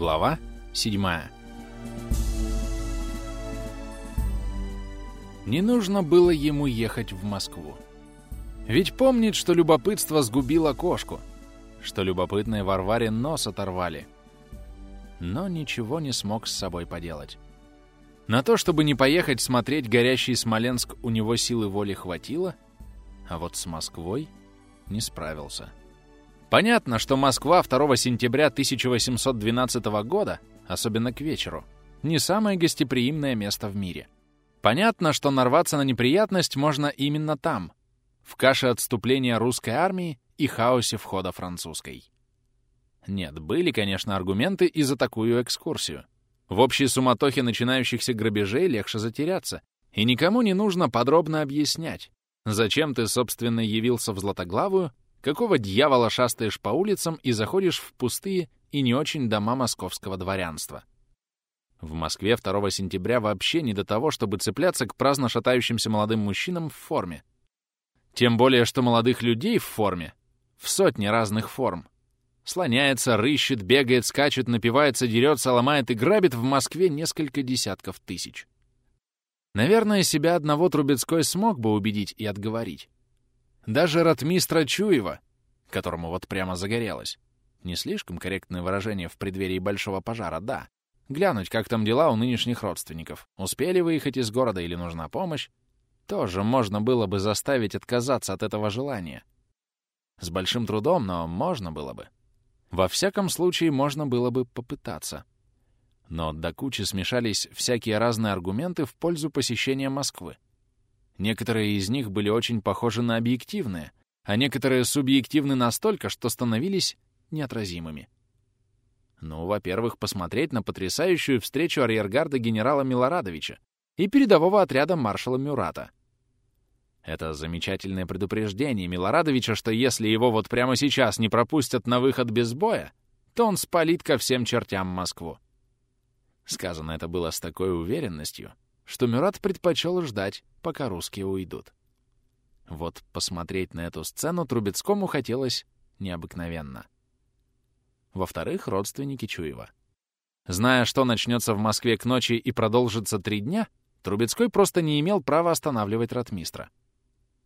Глава 7 Не нужно было ему ехать в Москву. Ведь помнит, что любопытство сгубило кошку, что любопытные Варваре нос оторвали. Но ничего не смог с собой поделать. На то, чтобы не поехать смотреть горящий Смоленск, у него силы воли хватило, а вот с Москвой не справился. Понятно, что Москва 2 сентября 1812 года, особенно к вечеру, не самое гостеприимное место в мире. Понятно, что нарваться на неприятность можно именно там, в каше отступления русской армии и хаосе входа французской. Нет, были, конечно, аргументы и за такую экскурсию. В общей суматохе начинающихся грабежей легче затеряться, и никому не нужно подробно объяснять, зачем ты, собственно, явился в Златоглавую Какого дьявола шастаешь по улицам и заходишь в пустые и не очень дома московского дворянства? В Москве 2 сентября вообще не до того, чтобы цепляться к праздно шатающимся молодым мужчинам в форме. Тем более, что молодых людей в форме в сотни разных форм. Слоняется, рыщет, бегает, скачет, напивается, дерется, ломает и грабит в Москве несколько десятков тысяч. Наверное, себя одного Трубецкой смог бы убедить и отговорить. Даже ратмистра Чуева, которому вот прямо загорелось. Не слишком корректное выражение в преддверии большого пожара, да. Глянуть, как там дела у нынешних родственников. Успели выехать из города или нужна помощь? Тоже можно было бы заставить отказаться от этого желания. С большим трудом, но можно было бы. Во всяком случае, можно было бы попытаться. Но до кучи смешались всякие разные аргументы в пользу посещения Москвы. Некоторые из них были очень похожи на объективные, а некоторые субъективны настолько, что становились неотразимыми. Ну, во-первых, посмотреть на потрясающую встречу арьергарда генерала Милорадовича и передового отряда маршала Мюрата. Это замечательное предупреждение Милорадовича, что если его вот прямо сейчас не пропустят на выход без боя, то он спалит ко всем чертям Москву. Сказано это было с такой уверенностью, что Мюрат предпочел ждать, пока русские уйдут. Вот посмотреть на эту сцену Трубецкому хотелось необыкновенно. Во-вторых, родственники Чуева. Зная, что начнется в Москве к ночи и продолжится три дня, Трубецкой просто не имел права останавливать ротмистра.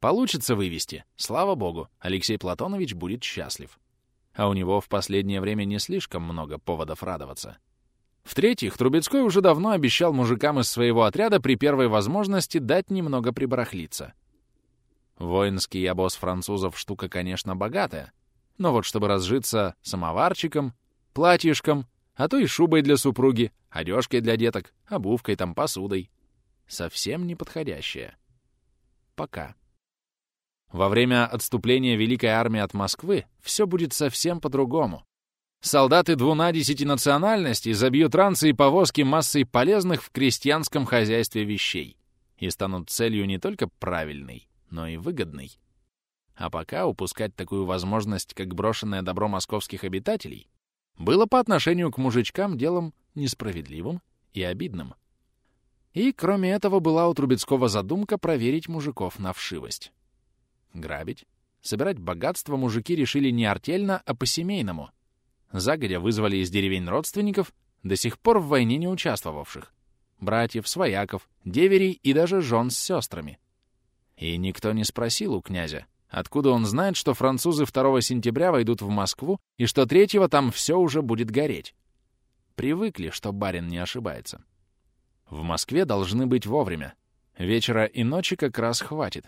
Получится вывести, слава богу, Алексей Платонович будет счастлив. А у него в последнее время не слишком много поводов радоваться. В-третьих, Трубецкой уже давно обещал мужикам из своего отряда при первой возможности дать немного прибарахлиться. Воинский обоз французов штука, конечно, богатая, но вот чтобы разжиться самоварчиком, платьишком, а то и шубой для супруги, одежкой для деток, обувкой там, посудой. Совсем неподходящая. Пока. Во время отступления Великой Армии от Москвы все будет совсем по-другому. Солдаты двунадесяти национальностей забьют ранцы и повозки массой полезных в крестьянском хозяйстве вещей и станут целью не только правильной, но и выгодной. А пока упускать такую возможность, как брошенное добро московских обитателей, было по отношению к мужичкам делом несправедливым и обидным. И, кроме этого, была у Трубецкого задумка проверить мужиков на вшивость. Грабить, собирать богатство мужики решили не артельно, а по-семейному — загодя вызвали из деревень родственников, до сих пор в войне не участвовавших, братьев, свояков, деверей и даже жен с сестрами. И никто не спросил у князя, откуда он знает, что французы 2 сентября войдут в Москву и что 3 там все уже будет гореть. Привыкли, что барин не ошибается. В Москве должны быть вовремя. Вечера и ночи как раз хватит.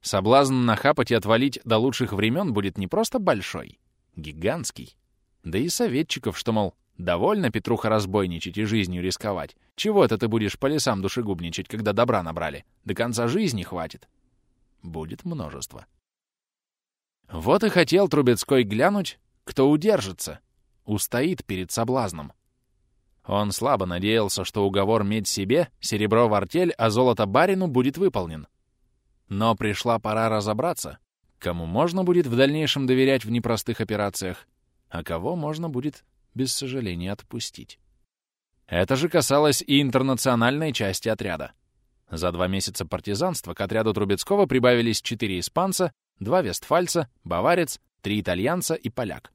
Соблазн нахапать и отвалить до лучших времен будет не просто большой, гигантский. Да и советчиков, что, мол, довольно, Петруха, разбойничать и жизнью рисковать. Чего это ты будешь по лесам душегубничать, когда добра набрали? До конца жизни хватит. Будет множество. Вот и хотел Трубецкой глянуть, кто удержится, устоит перед соблазном. Он слабо надеялся, что уговор медь себе, серебро в артель, а золото барину будет выполнен. Но пришла пора разобраться, кому можно будет в дальнейшем доверять в непростых операциях, а кого можно будет без сожаления отпустить. Это же касалось и интернациональной части отряда. За два месяца партизанства к отряду Трубецкого прибавились четыре испанца, два вестфальца, баварец, три итальянца и поляк.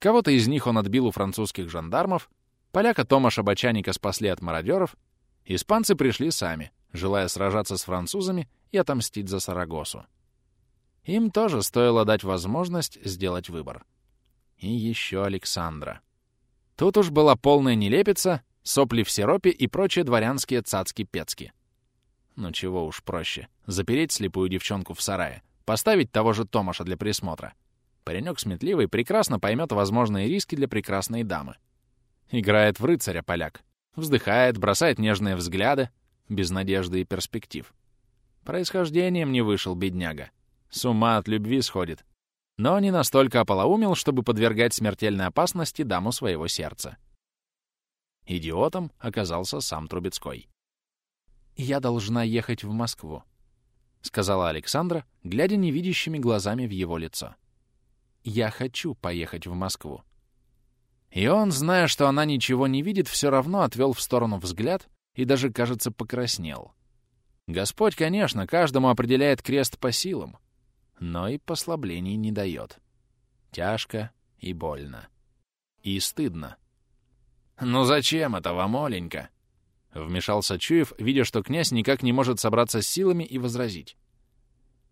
Кого-то из них он отбил у французских жандармов, Поляка Томаша Бочаника спасли от мародеров, испанцы пришли сами, желая сражаться с французами и отомстить за Сарагосу. Им тоже стоило дать возможность сделать выбор. И еще Александра. Тут уж была полная нелепица, сопли в сиропе и прочие дворянские цацки-пецки. Ну чего уж проще. Запереть слепую девчонку в сарае, поставить того же Томаша для присмотра. Паренек сметливый прекрасно поймет возможные риски для прекрасной дамы. Играет в рыцаря поляк. Вздыхает, бросает нежные взгляды, без надежды и перспектив. Происхождением не вышел бедняга. С ума от любви сходит. Но не настолько ополоумел, чтобы подвергать смертельной опасности даму своего сердца. Идиотом оказался сам Трубецкой. «Я должна ехать в Москву», — сказала Александра, глядя невидящими глазами в его лицо. «Я хочу поехать в Москву». И он, зная, что она ничего не видит, все равно отвел в сторону взгляд и даже, кажется, покраснел. Господь, конечно, каждому определяет крест по силам, но и послаблений не дает. Тяжко и больно. И стыдно. «Ну зачем это вам, Оленька?» Вмешался Чуев, видя, что князь никак не может собраться с силами и возразить.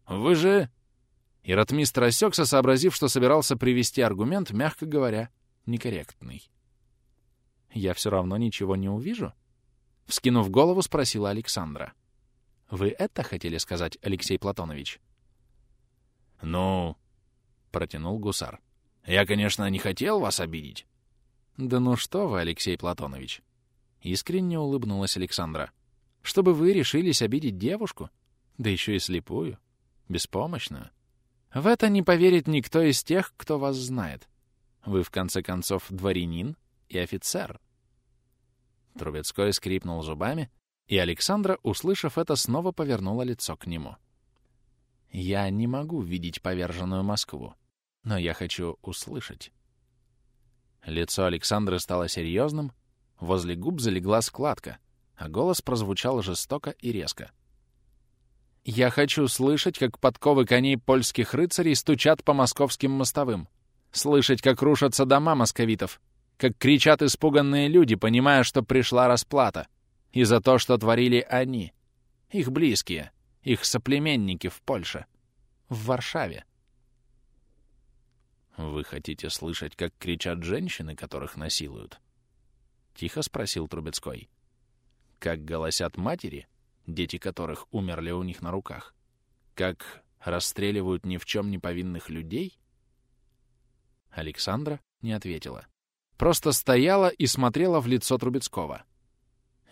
«Вы же...» И ротмистр осекся, сообразив, что собирался привести аргумент, мягко говоря, некорректный. «Я все равно ничего не увижу?» Вскинув голову, спросила Александра. «Вы это хотели сказать, Алексей Платонович?» «Ну...» — протянул гусар. «Я, конечно, не хотел вас обидеть». «Да ну что вы, Алексей Платонович!» Искренне улыбнулась Александра. «Чтобы вы решились обидеть девушку? Да еще и слепую, беспомощную. В это не поверит никто из тех, кто вас знает. Вы, в конце концов, дворянин и офицер». Трубецкой скрипнул зубами, и Александра, услышав это, снова повернула лицо к нему. «Я не могу видеть поверженную Москву, но я хочу услышать». Лицо Александры стало серьезным, возле губ залегла складка, а голос прозвучал жестоко и резко. «Я хочу слышать, как подковы коней польских рыцарей стучат по московским мостовым, слышать, как рушатся дома московитов, как кричат испуганные люди, понимая, что пришла расплата, и за то, что творили они, их близкие, их соплеменники в Польше, в Варшаве. «Вы хотите слышать, как кричат женщины, которых насилуют?» — тихо спросил Трубецкой. «Как голосят матери, дети которых умерли у них на руках? Как расстреливают ни в чем не повинных людей?» Александра не ответила. Просто стояла и смотрела в лицо Трубецкого.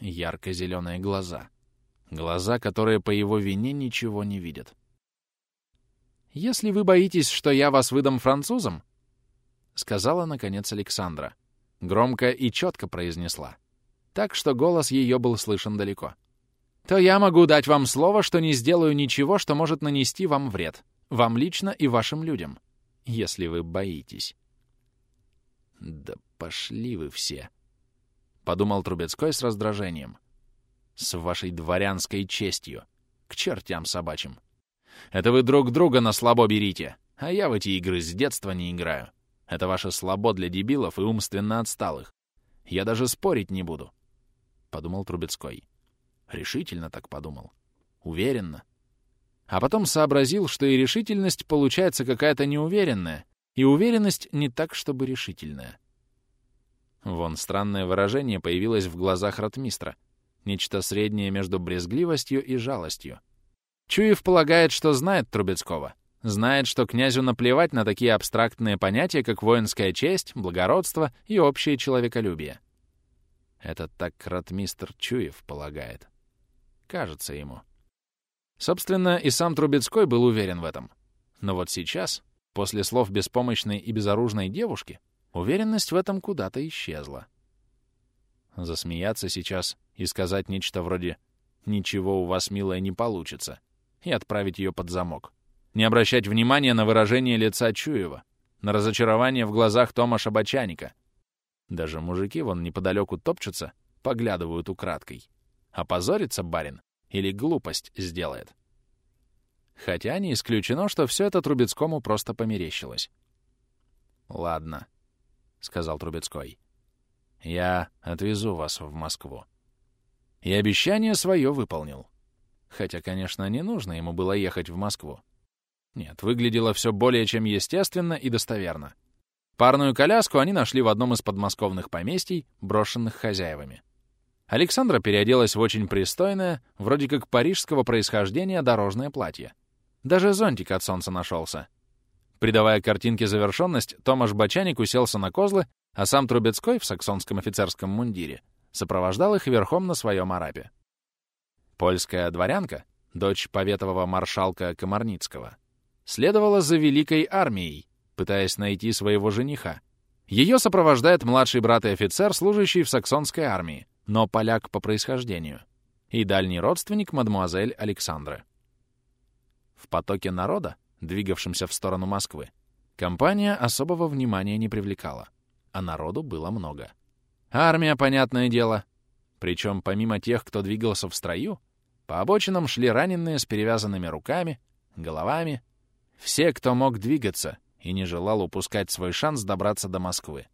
Ярко-зеленые глаза. Глаза, которые по его вине ничего не видят. «Если вы боитесь, что я вас выдам французам», — сказала, наконец, Александра. Громко и четко произнесла. Так что голос ее был слышен далеко. «То я могу дать вам слово, что не сделаю ничего, что может нанести вам вред. Вам лично и вашим людям. Если вы боитесь». «Да пошли вы все», — подумал Трубецкой с раздражением. «С вашей дворянской честью. К чертям собачьим». Это вы друг друга на слабо берите, а я в эти игры с детства не играю. Это ваше слабо для дебилов и умственно отсталых. Я даже спорить не буду», — подумал Трубецкой. Решительно так подумал. Уверенно. А потом сообразил, что и решительность получается какая-то неуверенная, и уверенность не так, чтобы решительная. Вон странное выражение появилось в глазах ротмистра. Нечто среднее между брезгливостью и жалостью. Чуев полагает, что знает Трубецкого. Знает, что князю наплевать на такие абстрактные понятия, как воинская честь, благородство и общее человеколюбие. Это так ротмистр Чуев полагает. Кажется ему. Собственно, и сам Трубецкой был уверен в этом. Но вот сейчас, после слов беспомощной и безоружной девушки, уверенность в этом куда-то исчезла. Засмеяться сейчас и сказать нечто вроде «Ничего у вас, милая, не получится», и отправить ее под замок. Не обращать внимания на выражение лица Чуева, на разочарование в глазах Тома Шабачаника. Даже мужики вон неподалеку топчутся, поглядывают украдкой. Опозорится барин или глупость сделает. Хотя не исключено, что все это Трубецкому просто померещилось. «Ладно», — сказал Трубецкой. Я отвезу вас в Москву. И обещание свое выполнил. Хотя, конечно, не нужно ему было ехать в Москву. Нет, выглядело все более чем естественно и достоверно. Парную коляску они нашли в одном из подмосковных поместий, брошенных хозяевами. Александра переоделась в очень пристойное, вроде как парижского происхождения, дорожное платье. Даже зонтик от солнца нашелся. Придавая картинке завершенность, Томаш Бочаник уселся на козлы, а сам Трубецкой в саксонском офицерском мундире сопровождал их верхом на своем арапе. Польская дворянка, дочь поветового маршалка Комарницкого, следовала за Великой армией, пытаясь найти своего жениха. Ее сопровождает младший брат и офицер, служащий в саксонской армии, но поляк по происхождению, и дальний родственник мадмуазель Александры. В потоке народа, двигавшемся в сторону Москвы, компания особого внимания не привлекала, а народу было много. Армия, понятное дело. Причем помимо тех, кто двигался в строю, по обочинам шли раненые с перевязанными руками, головами, все, кто мог двигаться и не желал упускать свой шанс добраться до Москвы.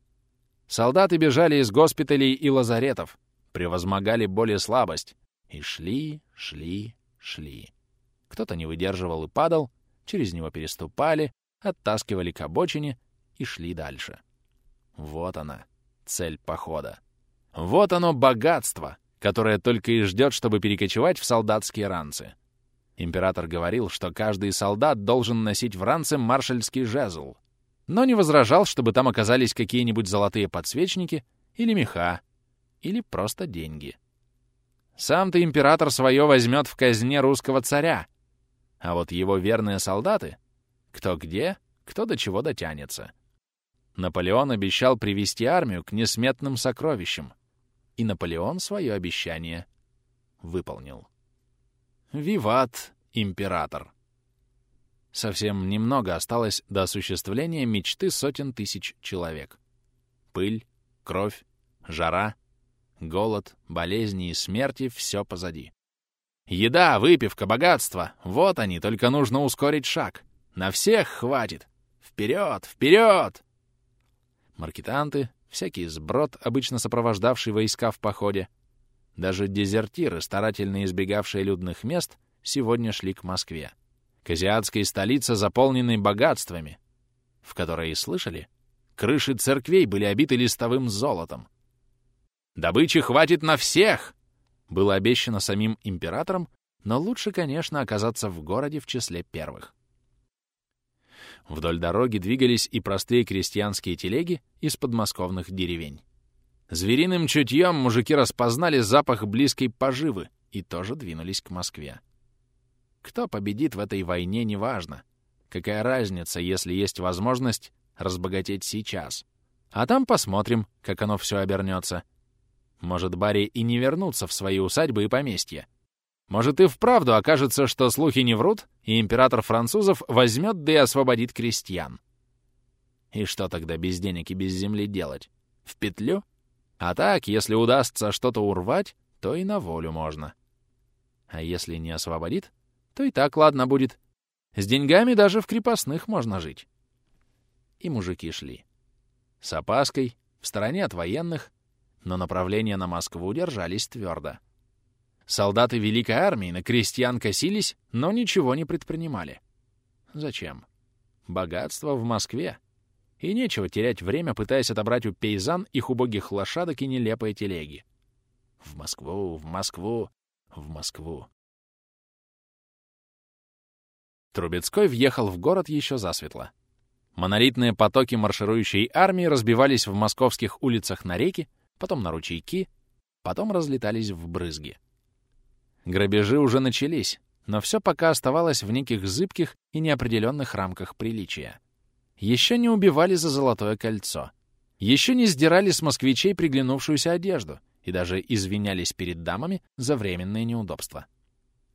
Солдаты бежали из госпиталей и лазаретов, превозмогали боль и слабость, и шли, шли, шли. Кто-то не выдерживал и падал, через него переступали, оттаскивали к обочине и шли дальше. Вот она, цель похода. Вот оно богатство, которое только и ждет, чтобы перекочевать в солдатские ранцы. Император говорил, что каждый солдат должен носить в ранце маршальский жезл, но не возражал, чтобы там оказались какие-нибудь золотые подсвечники или меха, или просто деньги. Сам-то император свое возьмет в казне русского царя, а вот его верные солдаты, кто где, кто до чего дотянется. Наполеон обещал привести армию к несметным сокровищам, и Наполеон свое обещание выполнил. Виват, император! Совсем немного осталось до осуществления мечты сотен тысяч человек. Пыль, кровь, жара, голод, болезни и смерти — все позади. Еда, выпивка, богатство — вот они, только нужно ускорить шаг. На всех хватит. Вперед, вперед! Маркетанты, всякий сброд, обычно сопровождавший войска в походе, даже дезертиры, старательно избегавшие людных мест, сегодня шли к Москве, к азиатской столице, заполненной богатствами, в которой, слышали, крыши церквей были обиты листовым золотом. «Добычи хватит на всех!» было обещано самим императором, но лучше, конечно, оказаться в городе в числе первых. Вдоль дороги двигались и простые крестьянские телеги из подмосковных деревень. Звериным чутьем мужики распознали запах близкой поживы и тоже двинулись к Москве. Кто победит в этой войне, неважно. Какая разница, если есть возможность разбогатеть сейчас? А там посмотрим, как оно все обернется. Может, Барри и не вернутся в свои усадьбы и поместья. Может, и вправду окажется, что слухи не врут, и император французов возьмет да и освободит крестьян. И что тогда без денег и без земли делать? В петлю? А так, если удастся что-то урвать, то и на волю можно. А если не освободит, то и так ладно будет. С деньгами даже в крепостных можно жить. И мужики шли. С опаской, в стороне от военных, но направление на Москву держались твердо. Солдаты Великой Армии на крестьян косились, но ничего не предпринимали. Зачем? Богатство в Москве. И нечего терять время, пытаясь отобрать у пейзан их убогих лошадок и нелепые телеги. В Москву, в Москву, в Москву. Трубецкой въехал в город еще засветло. Монолитные потоки марширующей армии разбивались в московских улицах на реки, потом на ручейки, потом разлетались в брызги. Грабежи уже начались, но все пока оставалось в неких зыбких и неопределенных рамках приличия. Еще не убивали за золотое кольцо. Еще не сдирали с москвичей приглянувшуюся одежду и даже извинялись перед дамами за временные неудобства.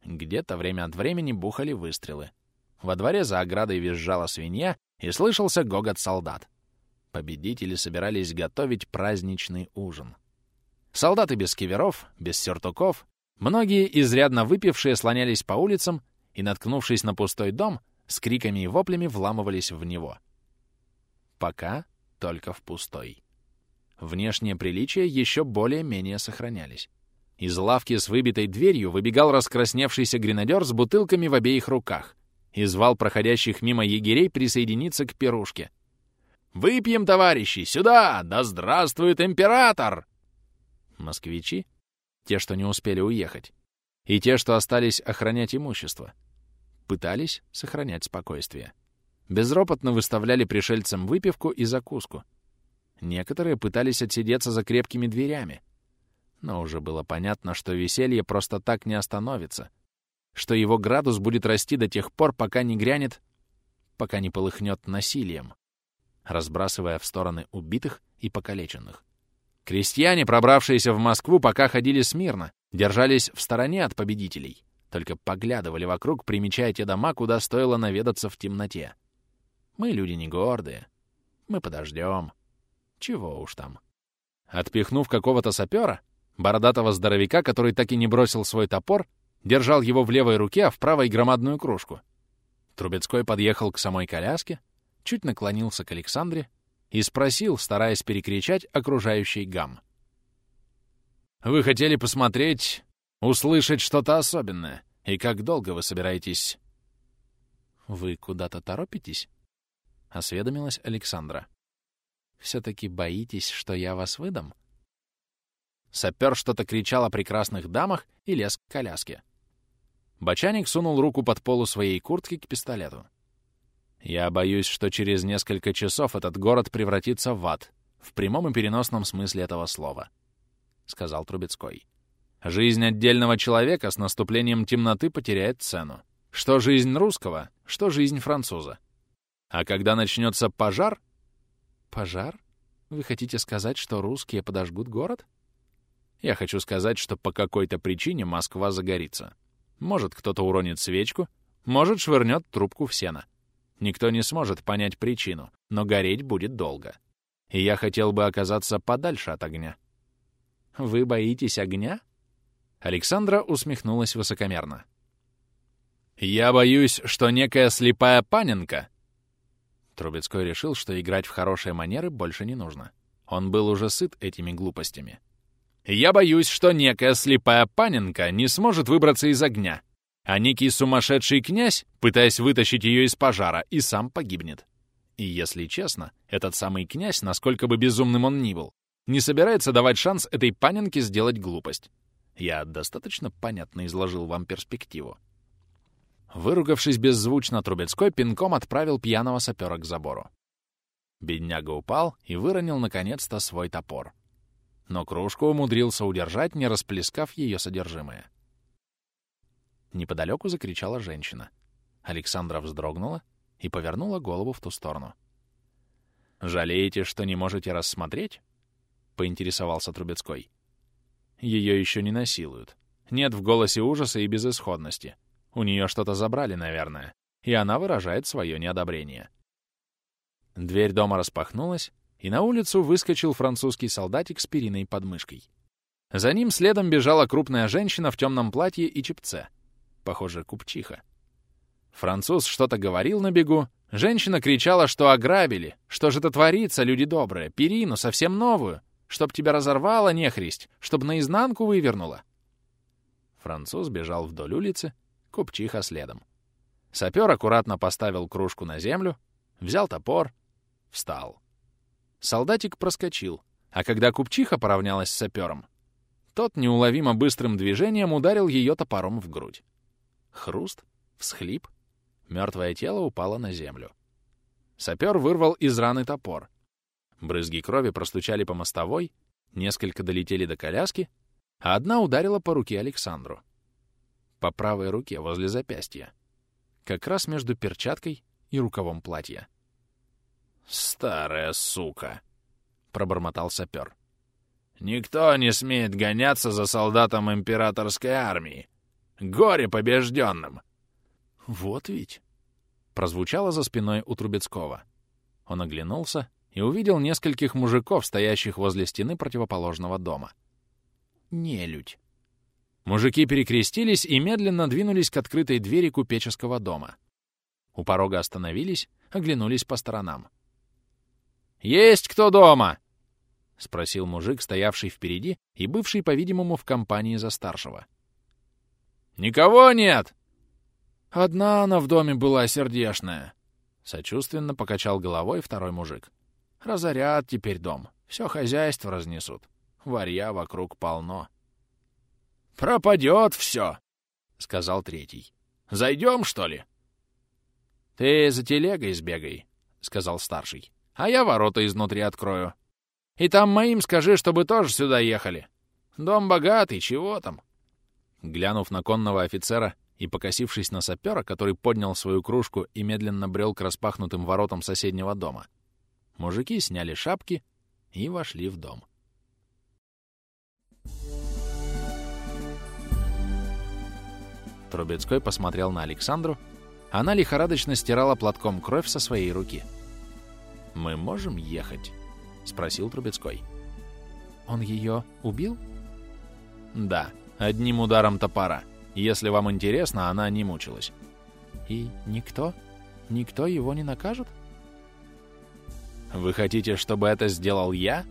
Где-то время от времени бухали выстрелы. Во дворе за оградой визжала свинья, и слышался гогот солдат. Победители собирались готовить праздничный ужин. Солдаты без киверов, без сюртуков, многие изрядно выпившие слонялись по улицам и, наткнувшись на пустой дом, с криками и воплями вламывались в него. Пока только в пустой. Внешние приличия еще более-менее сохранялись. Из лавки с выбитой дверью выбегал раскрасневшийся гренадер с бутылками в обеих руках и звал проходящих мимо егерей присоединиться к пирушке. «Выпьем, товарищи, сюда! Да здравствует император!» Москвичи, те, что не успели уехать, и те, что остались охранять имущество, пытались сохранять спокойствие. Безропотно выставляли пришельцам выпивку и закуску. Некоторые пытались отсидеться за крепкими дверями, но уже было понятно, что веселье просто так не остановится, что его градус будет расти до тех пор, пока не грянет, пока не полыхнет насилием, разбрасывая в стороны убитых и покалеченных. Крестьяне, пробравшиеся в Москву, пока ходили смирно, держались в стороне от победителей, только поглядывали вокруг, примечая те дома, куда стоило наведаться в темноте. Мы люди не гордые. Мы подождем. Чего уж там. Отпихнув какого-то сапера, бородатого здоровяка, который так и не бросил свой топор, держал его в левой руке, а в правой громадную кружку. Трубецкой подъехал к самой коляске, чуть наклонился к Александре и спросил, стараясь перекричать окружающий гам. «Вы хотели посмотреть, услышать что-то особенное, и как долго вы собираетесь...» «Вы куда-то торопитесь?» — осведомилась Александра. «Все-таки боитесь, что я вас выдам?» Сапер что-то кричал о прекрасных дамах и лез к коляске. Бочаник сунул руку под полу своей куртки к пистолету. «Я боюсь, что через несколько часов этот город превратится в ад, в прямом и переносном смысле этого слова», — сказал Трубецкой. «Жизнь отдельного человека с наступлением темноты потеряет цену. Что жизнь русского, что жизнь француза. А когда начнется пожар...» «Пожар? Вы хотите сказать, что русские подожгут город?» Я хочу сказать, что по какой-то причине Москва загорится. Может, кто-то уронит свечку, может, швырнет трубку в сено. Никто не сможет понять причину, но гореть будет долго. И я хотел бы оказаться подальше от огня. «Вы боитесь огня?» Александра усмехнулась высокомерно. «Я боюсь, что некая слепая паненка...» Трубецкой решил, что играть в хорошие манеры больше не нужно. Он был уже сыт этими глупостями. Я боюсь, что некая слепая паненка не сможет выбраться из огня, а некий сумасшедший князь, пытаясь вытащить ее из пожара, и сам погибнет. И если честно, этот самый князь, насколько бы безумным он ни был, не собирается давать шанс этой паненке сделать глупость. Я достаточно понятно изложил вам перспективу. Выругавшись беззвучно, Трубецкой пинком отправил пьяного сапера к забору. Бедняга упал и выронил наконец-то свой топор но кружку умудрился удержать, не расплескав ее содержимое. Неподалеку закричала женщина. Александра вздрогнула и повернула голову в ту сторону. «Жалеете, что не можете рассмотреть?» — поинтересовался Трубецкой. «Ее еще не насилуют. Нет в голосе ужаса и безысходности. У нее что-то забрали, наверное, и она выражает свое неодобрение». Дверь дома распахнулась, и на улицу выскочил французский солдатик с периной под мышкой. За ним следом бежала крупная женщина в темном платье и чепце. Похоже, купчиха. Француз что-то говорил на бегу. Женщина кричала, что ограбили. Что же это творится, люди добрые? Перину, совсем новую. Чтоб тебя разорвало, нехристь. Чтоб наизнанку вывернула. Француз бежал вдоль улицы, купчиха следом. Сапер аккуратно поставил кружку на землю, взял топор, встал. Солдатик проскочил, а когда купчиха поравнялась с сапером, тот неуловимо быстрым движением ударил ее топором в грудь. Хруст, всхлип, мертвое тело упало на землю. Сапер вырвал из раны топор. Брызги крови простучали по мостовой, несколько долетели до коляски, а одна ударила по руке Александру. По правой руке, возле запястья. Как раз между перчаткой и рукавом платья. «Старая сука!» — пробормотал сапер. «Никто не смеет гоняться за солдатом императорской армии. Горе побежденным!» «Вот ведь!» — прозвучало за спиной у Трубецкого. Он оглянулся и увидел нескольких мужиков, стоящих возле стены противоположного дома. Нелюдь. Мужики перекрестились и медленно двинулись к открытой двери купеческого дома. У порога остановились, оглянулись по сторонам. «Есть кто дома?» спросил мужик, стоявший впереди и бывший, по-видимому, в компании за старшего. «Никого нет!» «Одна она в доме была сердешная», — сочувственно покачал головой второй мужик. «Разорят теперь дом, все хозяйство разнесут, варья вокруг полно». «Пропадет все», — сказал третий. «Зайдем, что ли?» «Ты за телегой сбегай», — сказал старший. «А я ворота изнутри открою. И там моим скажи, чтобы тоже сюда ехали. Дом богатый, чего там?» Глянув на конного офицера и покосившись на сапера, который поднял свою кружку и медленно брел к распахнутым воротам соседнего дома, мужики сняли шапки и вошли в дом. Трубецкой посмотрел на Александру. Она лихорадочно стирала платком кровь со своей руки. «Мы можем ехать?» — спросил Трубецкой. «Он ее убил?» «Да, одним ударом топора. Если вам интересно, она не мучилась». «И никто? Никто его не накажет?» «Вы хотите, чтобы это сделал я?»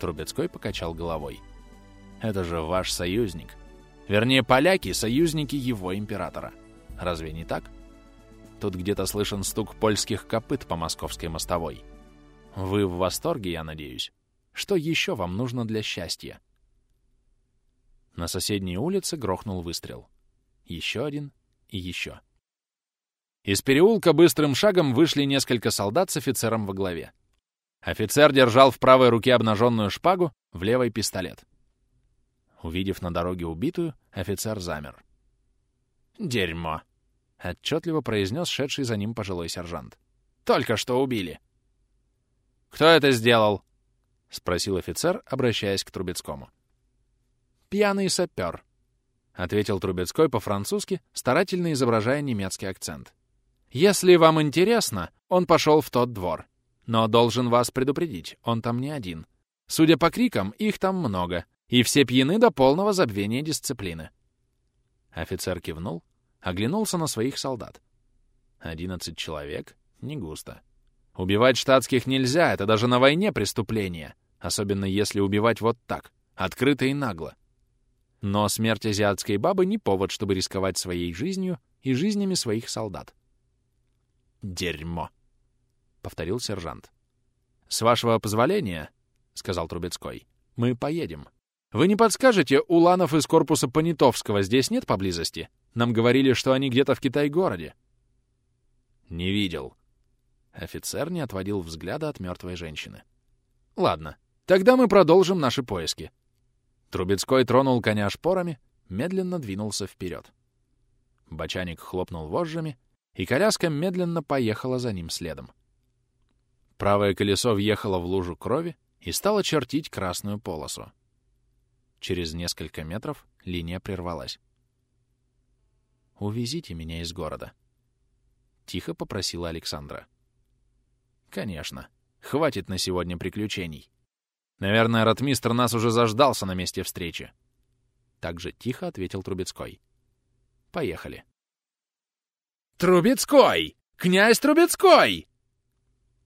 Трубецкой покачал головой. «Это же ваш союзник. Вернее, поляки — союзники его императора. Разве не так? Тут где-то слышен стук польских копыт по московской мостовой. Вы в восторге, я надеюсь? Что еще вам нужно для счастья? На соседней улице грохнул выстрел. Еще один и еще. Из переулка быстрым шагом вышли несколько солдат с офицером во главе. Офицер держал в правой руке обнаженную шпагу, в левой — пистолет. Увидев на дороге убитую, офицер замер. «Дерьмо!» — отчетливо произнес шедший за ним пожилой сержант. «Только что убили!» «Кто это сделал?» — спросил офицер, обращаясь к Трубецкому. «Пьяный сапер», — ответил Трубецкой по-французски, старательно изображая немецкий акцент. «Если вам интересно, он пошел в тот двор. Но должен вас предупредить, он там не один. Судя по крикам, их там много, и все пьяны до полного забвения дисциплины. Офицер кивнул, оглянулся на своих солдат. Одиннадцать человек — не густо. Убивать штатских нельзя, это даже на войне преступление, особенно если убивать вот так, открыто и нагло. Но смерть азиатской бабы не повод, чтобы рисковать своей жизнью и жизнями своих солдат. «Дерьмо!» — повторил сержант. «С вашего позволения, — сказал Трубецкой, — мы поедем». Вы не подскажете, уланов из корпуса Понятовского здесь нет поблизости? Нам говорили, что они где-то в Китай-городе. Не видел. Офицер не отводил взгляда от мертвой женщины. Ладно, тогда мы продолжим наши поиски. Трубецкой тронул коня шпорами, медленно двинулся вперед. Бочаник хлопнул вожжами, и коляска медленно поехала за ним следом. Правое колесо въехало в лужу крови и стало чертить красную полосу. Через несколько метров линия прервалась. «Увезите меня из города», — тихо попросила Александра. «Конечно. Хватит на сегодня приключений. Наверное, ротмистр нас уже заждался на месте встречи». Так же тихо ответил Трубецкой. «Поехали». «Трубецкой! Князь Трубецкой!»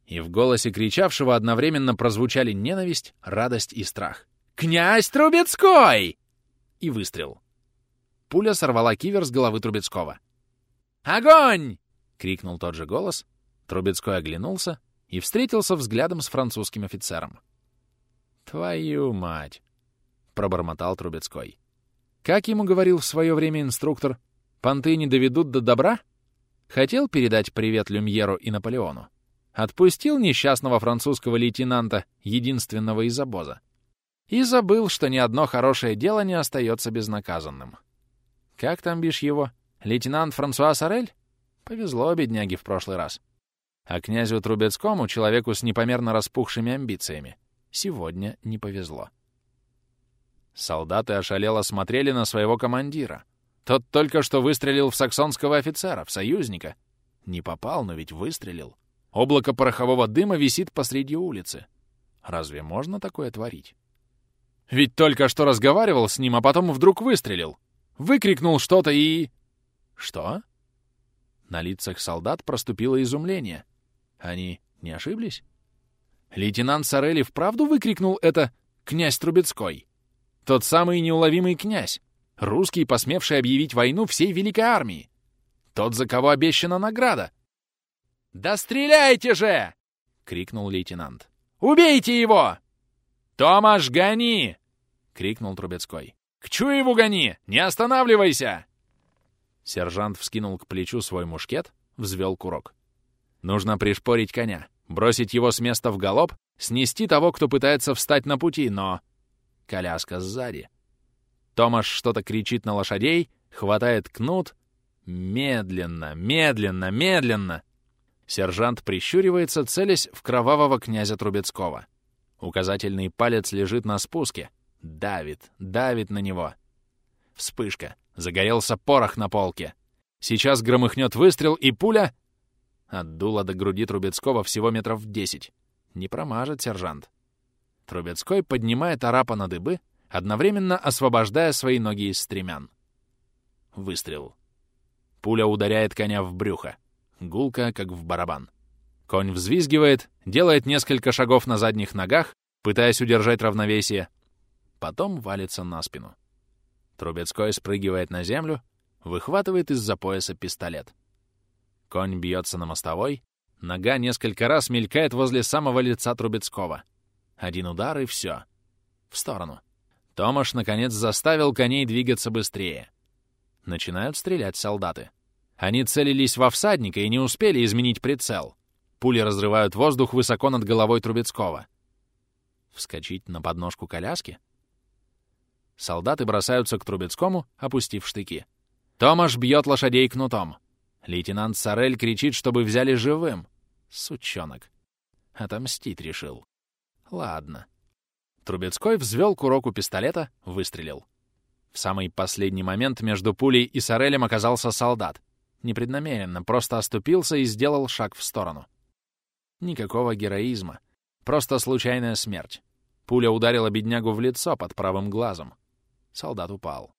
И в голосе кричавшего одновременно прозвучали ненависть, радость и страх. «Князь Трубецкой!» И выстрел. Пуля сорвала кивер с головы Трубецкого. «Огонь!» — крикнул тот же голос. Трубецкой оглянулся и встретился взглядом с французским офицером. «Твою мать!» — пробормотал Трубецкой. Как ему говорил в свое время инструктор, понты не доведут до добра? Хотел передать привет Люмьеру и Наполеону. Отпустил несчастного французского лейтенанта, единственного из обоза и забыл, что ни одно хорошее дело не остается безнаказанным. Как там бишь его? Лейтенант Франсуа Сорель? Повезло бедняге в прошлый раз. А князю Трубецкому, человеку с непомерно распухшими амбициями, сегодня не повезло. Солдаты ошалело смотрели на своего командира. Тот только что выстрелил в саксонского офицера, в союзника. Не попал, но ведь выстрелил. Облако порохового дыма висит посреди улицы. Разве можно такое творить? Ведь только что разговаривал с ним, а потом вдруг выстрелил. Выкрикнул что-то и... Что? На лицах солдат проступило изумление. Они не ошиблись? Лейтенант Сорелли вправду выкрикнул это «Князь Трубецкой». Тот самый неуловимый князь, русский, посмевший объявить войну всей Великой Армии. Тот, за кого обещана награда. «Да стреляйте же!» — крикнул лейтенант. «Убейте его!» «Томаш, гони!» — крикнул Трубецкой. «К Чуеву гони! Не останавливайся!» Сержант вскинул к плечу свой мушкет, взвел курок. Нужно пришпорить коня, бросить его с места в галоп, снести того, кто пытается встать на пути, но... Коляска сзади. Томаш что-то кричит на лошадей, хватает кнут. Медленно, медленно, медленно. Сержант прищуривается, целясь в кровавого князя Трубецкого. Указательный палец лежит на спуске. Давит, давит на него. Вспышка. Загорелся порох на полке. Сейчас громыхнет выстрел, и пуля... От дула до груди Трубецкого всего метров десять. Не промажет сержант. Трубецкой поднимает арапа на дыбы, одновременно освобождая свои ноги из стремян. Выстрел. Пуля ударяет коня в брюхо. Гулка, как в барабан. Конь взвизгивает, делает несколько шагов на задних ногах, пытаясь удержать равновесие. Потом валится на спину. Трубецкой спрыгивает на землю, выхватывает из-за пояса пистолет. Конь бьется на мостовой, нога несколько раз мелькает возле самого лица Трубецкого. Один удар и все. В сторону. Томаш, наконец, заставил коней двигаться быстрее. Начинают стрелять солдаты. Они целились во всадника и не успели изменить прицел. Пули разрывают воздух высоко над головой Трубецкого. Вскочить на подножку коляски? Солдаты бросаются к Трубецкому, опустив штыки. Томаш бьет лошадей кнутом. Лейтенант Сорель кричит, чтобы взяли живым. Сучонок. Отомстить решил. Ладно. Трубецкой взвел курок у пистолета, выстрелил. В самый последний момент между пулей и Сорелем оказался солдат. Непреднамеренно, просто оступился и сделал шаг в сторону. Никакого героизма. Просто случайная смерть. Пуля ударила беднягу в лицо под правым глазом. Солдат упал.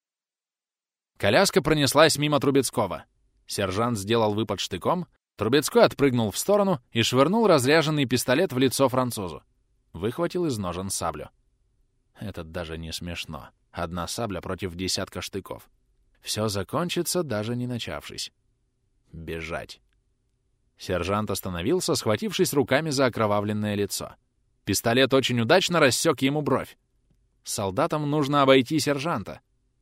Коляска пронеслась мимо Трубецкого. Сержант сделал выпад штыком, Трубецкой отпрыгнул в сторону и швырнул разряженный пистолет в лицо французу. Выхватил из ножен саблю. Это даже не смешно. Одна сабля против десятка штыков. Все закончится, даже не начавшись. Бежать. Сержант остановился, схватившись руками за окровавленное лицо. Пистолет очень удачно рассек ему бровь. Солдатам нужно обойти сержанта.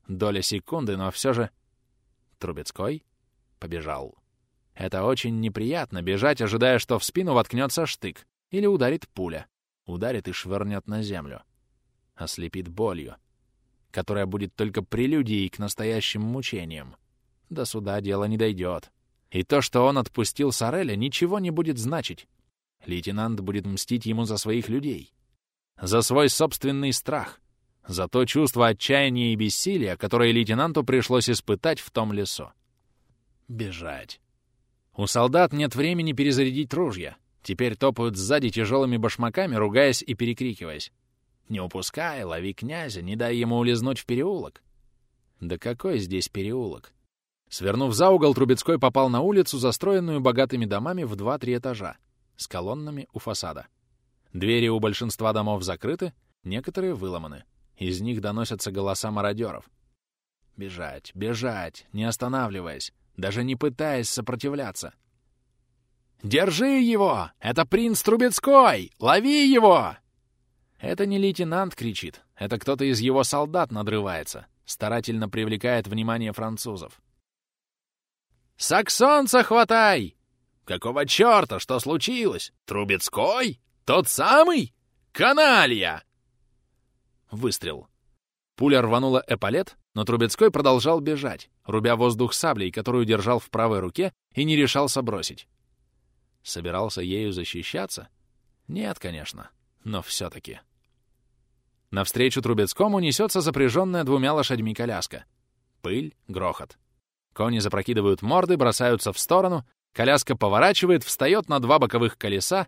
Доля секунды, но все же... Трубецкой побежал. Это очень неприятно — бежать, ожидая, что в спину воткнется штык или ударит пуля. Ударит и швырнет на землю. Ослепит болью, которая будет только прелюдией к настоящим мучениям. До суда дело не дойдет. И то, что он отпустил Сареля, ничего не будет значить. Лейтенант будет мстить ему за своих людей. За свой собственный страх. За то чувство отчаяния и бессилия, которое лейтенанту пришлось испытать в том лесу. Бежать. У солдат нет времени перезарядить ружья. Теперь топают сзади тяжелыми башмаками, ругаясь и перекрикиваясь. «Не упускай, лови князя, не дай ему улизнуть в переулок». Да какой здесь переулок? Свернув за угол, Трубецкой попал на улицу, застроенную богатыми домами в два-три этажа, с колоннами у фасада. Двери у большинства домов закрыты, некоторые выломаны. Из них доносятся голоса мародеров. Бежать, бежать, не останавливаясь, даже не пытаясь сопротивляться. «Держи его! Это принц Трубецкой! Лови его!» Это не лейтенант кричит, это кто-то из его солдат надрывается, старательно привлекает внимание французов. «Саксонца хватай!» «Какого черта? Что случилось? Трубецкой? Тот самый? Каналья!» Выстрел. Пуля рванула эполет, но Трубецкой продолжал бежать, рубя воздух саблей, которую держал в правой руке и не решался бросить. Собирался ею защищаться? Нет, конечно, но все-таки. Навстречу Трубецкому несется запряженная двумя лошадьми коляска. Пыль, грохот. Кони запрокидывают морды, бросаются в сторону, коляска поворачивает, встает на два боковых колеса,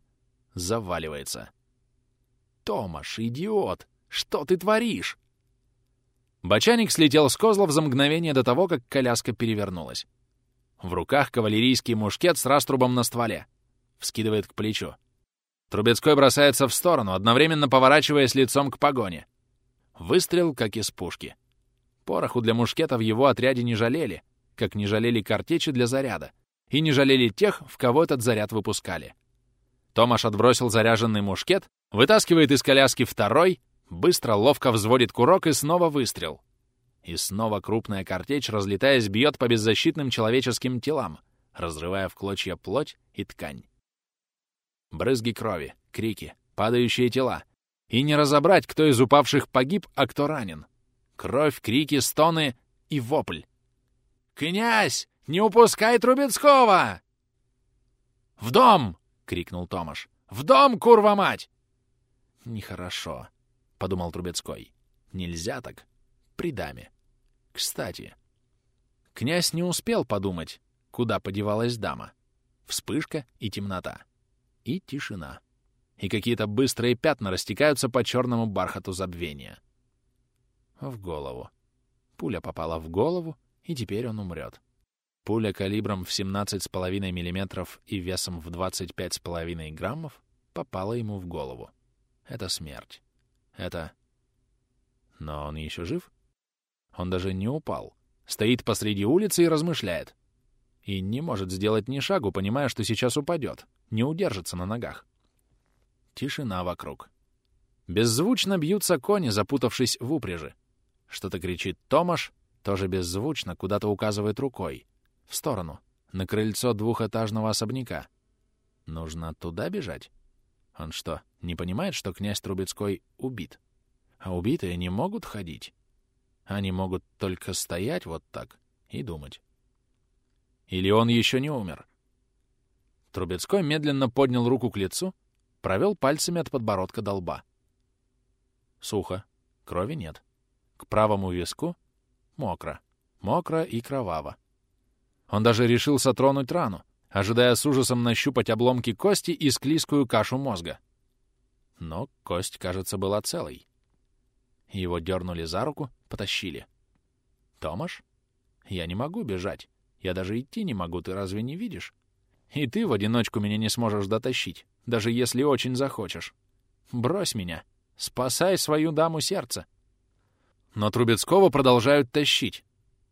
заваливается. «Томаш, идиот! Что ты творишь?» Бочаник слетел с козлов за мгновение до того, как коляска перевернулась. В руках кавалерийский мушкет с раструбом на стволе. Вскидывает к плечу. Трубецкой бросается в сторону, одновременно поворачиваясь лицом к погоне. Выстрел, как из пушки. Пороху для мушкета в его отряде не жалели, как не жалели картечи для заряда, и не жалели тех, в кого этот заряд выпускали. Томаш отбросил заряженный мушкет, вытаскивает из коляски второй, быстро, ловко взводит курок и снова выстрел. И снова крупная картечь, разлетаясь, бьет по беззащитным человеческим телам, разрывая в клочья плоть и ткань. Брызги крови, крики, падающие тела. И не разобрать, кто из упавших погиб, а кто ранен. Кровь, крики, стоны и вопль. «Князь, не упускай Трубецкого!» «В дом!» — крикнул Томаш. «В дом, курва мать!» «Нехорошо», — подумал Трубецкой. «Нельзя так. При даме. Кстати...» Князь не успел подумать, куда подевалась дама. Вспышка и темнота. И тишина. И какие-то быстрые пятна растекаются по черному бархату забвения. В голову. Пуля попала в голову, и теперь он умрет. Пуля калибром в 17,5 мм и весом в 25,5 граммов попала ему в голову. Это смерть. Это... Но он еще жив? Он даже не упал. Стоит посреди улицы и размышляет. И не может сделать ни шагу, понимая, что сейчас упадет. Не удержится на ногах. Тишина вокруг. Беззвучно бьются кони, запутавшись в упряжи. Что-то кричит Томаш, тоже беззвучно, куда-то указывает рукой. В сторону, на крыльцо двухэтажного особняка. Нужно туда бежать? Он что, не понимает, что князь Трубецкой убит? А убитые не могут ходить. Они могут только стоять вот так и думать. Или он еще не умер? Трубецкой медленно поднял руку к лицу, провел пальцами от подбородка до лба. Сухо, крови нет. К правому виску — мокро, мокро и кроваво. Он даже решился тронуть рану, ожидая с ужасом нащупать обломки кости и склизкую кашу мозга. Но кость, кажется, была целой. Его дернули за руку, потащили. «Томаш? Я не могу бежать. Я даже идти не могу, ты разве не видишь? И ты в одиночку меня не сможешь дотащить, даже если очень захочешь. Брось меня. Спасай свою даму сердца». Но Трубецкого продолжают тащить.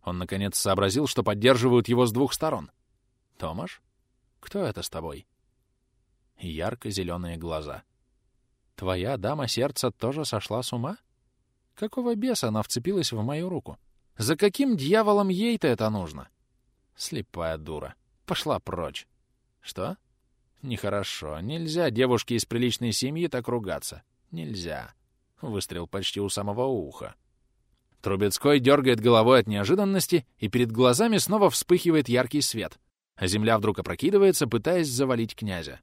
Он, наконец, сообразил, что поддерживают его с двух сторон. «Томаш? Кто это с тобой?» Ярко-зеленые глаза. «Твоя дама сердца тоже сошла с ума? Какого беса она вцепилась в мою руку? За каким дьяволом ей-то это нужно?» Слепая дура. Пошла прочь. Что? Нехорошо. Нельзя девушке из приличной семьи так ругаться. Нельзя. Выстрел почти у самого уха. Трубецкой дергает головой от неожиданности, и перед глазами снова вспыхивает яркий свет, а земля вдруг опрокидывается, пытаясь завалить князя.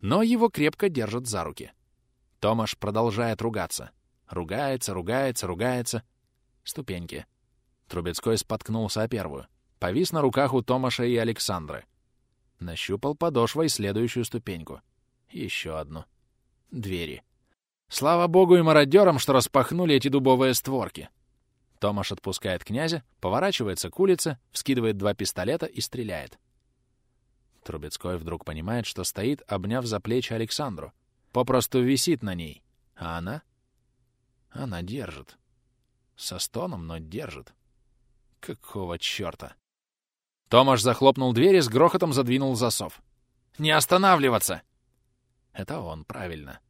Но его крепко держат за руки. Томаш продолжает ругаться. Ругается, ругается, ругается. Ступеньки. Трубецкой споткнулся о первую. Повис на руках у Томаша и Александры. Нащупал подошвой следующую ступеньку. Еще одну. Двери. Слава богу и мародерам, что распахнули эти дубовые створки. Томаш отпускает князя, поворачивается к улице, вскидывает два пистолета и стреляет. Трубецкой вдруг понимает, что стоит, обняв за плечи Александру. Попросту висит на ней. А она? Она держит. Со стоном, но держит. Какого черта? Томаш захлопнул дверь и с грохотом задвинул засов. «Не останавливаться!» Это он, правильно.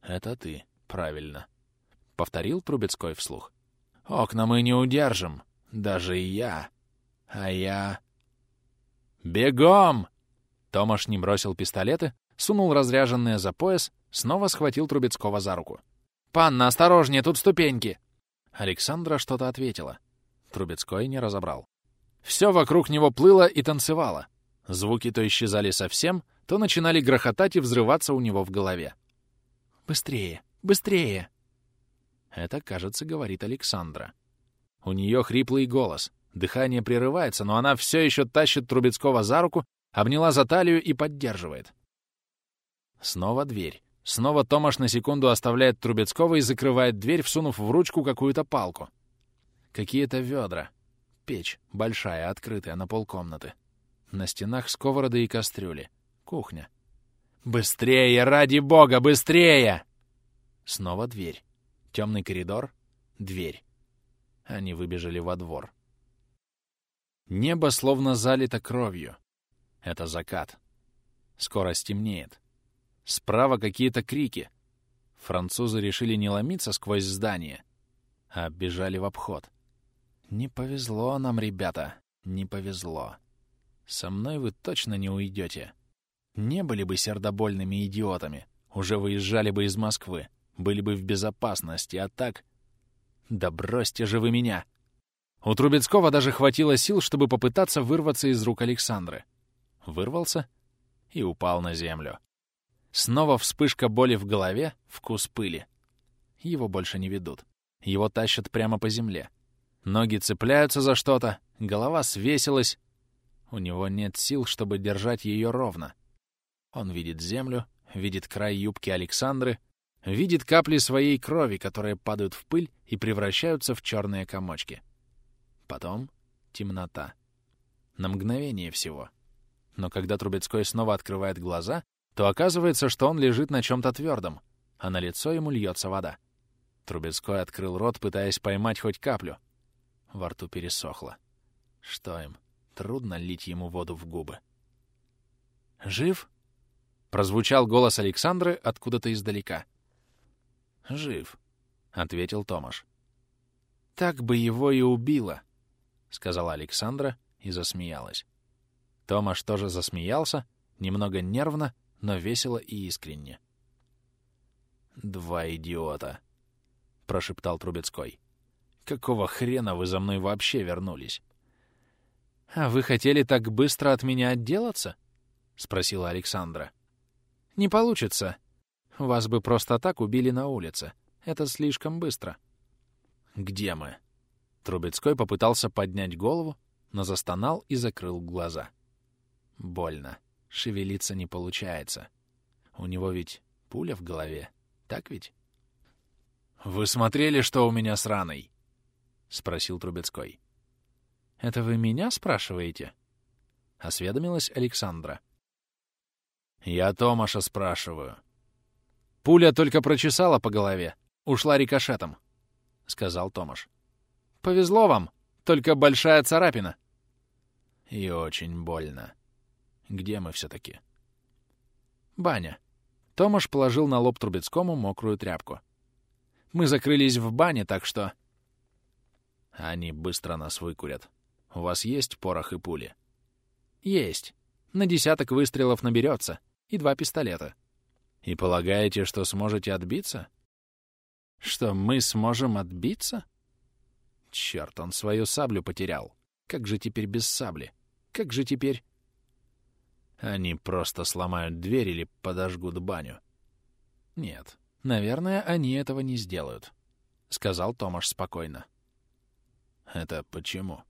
Это ты, правильно. Повторил Трубецкой вслух. Окна мы не удержим, даже и я. А я... «Бегом!» Томаш не бросил пистолеты, сунул разряженные за пояс, снова схватил Трубецкого за руку. «Панна, осторожнее, тут ступеньки!» Александра что-то ответила. Трубецкой не разобрал. Все вокруг него плыло и танцевало. Звуки то исчезали совсем, то начинали грохотать и взрываться у него в голове. «Быстрее! Быстрее!» Это, кажется, говорит Александра. У нее хриплый голос. Дыхание прерывается, но она все еще тащит Трубецкого за руку, обняла за талию и поддерживает. Снова дверь. Снова Томаш на секунду оставляет Трубецкого и закрывает дверь, всунув в ручку какую-то палку. Какие-то ведра. Печь, большая, открытая, на полкомнаты. На стенах сковороды и кастрюли. Кухня. «Быстрее, ради бога, быстрее!» Снова дверь. Темный коридор. Дверь. Они выбежали во двор. Небо словно залито кровью. Это закат. Скоро стемнеет. Справа какие-то крики. Французы решили не ломиться сквозь здание, а бежали в обход. Не повезло нам, ребята, не повезло. Со мной вы точно не уйдете. Не были бы сердобольными идиотами, уже выезжали бы из Москвы, были бы в безопасности, а так... Да бросьте же вы меня! У Трубецкого даже хватило сил, чтобы попытаться вырваться из рук Александры. Вырвался и упал на землю. Снова вспышка боли в голове, вкус пыли. Его больше не ведут. Его тащат прямо по земле. Ноги цепляются за что-то, голова свесилась. У него нет сил, чтобы держать ее ровно. Он видит землю, видит край юбки Александры, видит капли своей крови, которые падают в пыль и превращаются в черные комочки. Потом темнота. На мгновение всего. Но когда Трубецкой снова открывает глаза, то оказывается, что он лежит на чем-то твердом, а на лицо ему льется вода. Трубецкой открыл рот, пытаясь поймать хоть каплю. Во рту пересохло. Что им? Трудно лить ему воду в губы. «Жив?» Прозвучал голос Александры откуда-то издалека. «Жив», — ответил Томаш. «Так бы его и убило», — сказала Александра и засмеялась. Томаш тоже засмеялся, немного нервно, но весело и искренне. «Два идиота», — прошептал Трубецкой. «Какого хрена вы за мной вообще вернулись?» «А вы хотели так быстро от меня отделаться?» — спросила Александра. Не получится. Вас бы просто так убили на улице. Это слишком быстро. Где мы? Трубецкой попытался поднять голову, но застонал и закрыл глаза. Больно. Шевелиться не получается. У него ведь пуля в голове. Так ведь? «Вы смотрели, что у меня с раной?» — спросил Трубецкой. «Это вы меня спрашиваете?» — осведомилась Александра. «Я Томаша спрашиваю». «Пуля только прочесала по голове. Ушла рикошетом», — сказал Томаш. «Повезло вам, только большая царапина». «И очень больно. Где мы все-таки?» «Баня». Томаш положил на лоб Трубецкому мокрую тряпку. «Мы закрылись в бане, так что...» «Они быстро нас выкурят. У вас есть порох и пули?» «Есть. На десяток выстрелов наберется и два пистолета. И полагаете, что сможете отбиться? Что мы сможем отбиться? Черт, он свою саблю потерял. Как же теперь без сабли? Как же теперь... Они просто сломают дверь или подожгут баню. Нет, наверное, они этого не сделают, — сказал Томаш спокойно. Это почему?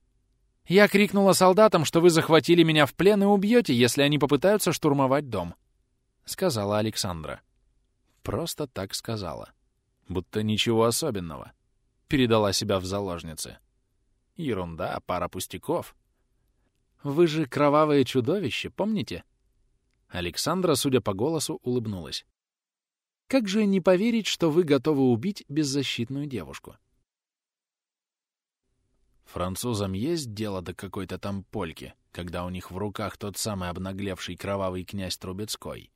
Я крикнула солдатам, что вы захватили меня в плен и убьете, если они попытаются штурмовать дом. — сказала Александра. Просто так сказала. Будто ничего особенного. Передала себя в заложницы. Ерунда, пара пустяков. «Вы же кровавое чудовище, помните?» Александра, судя по голосу, улыбнулась. «Как же не поверить, что вы готовы убить беззащитную девушку?» Французам есть дело до какой-то там польки, когда у них в руках тот самый обнаглевший кровавый князь Трубецкой.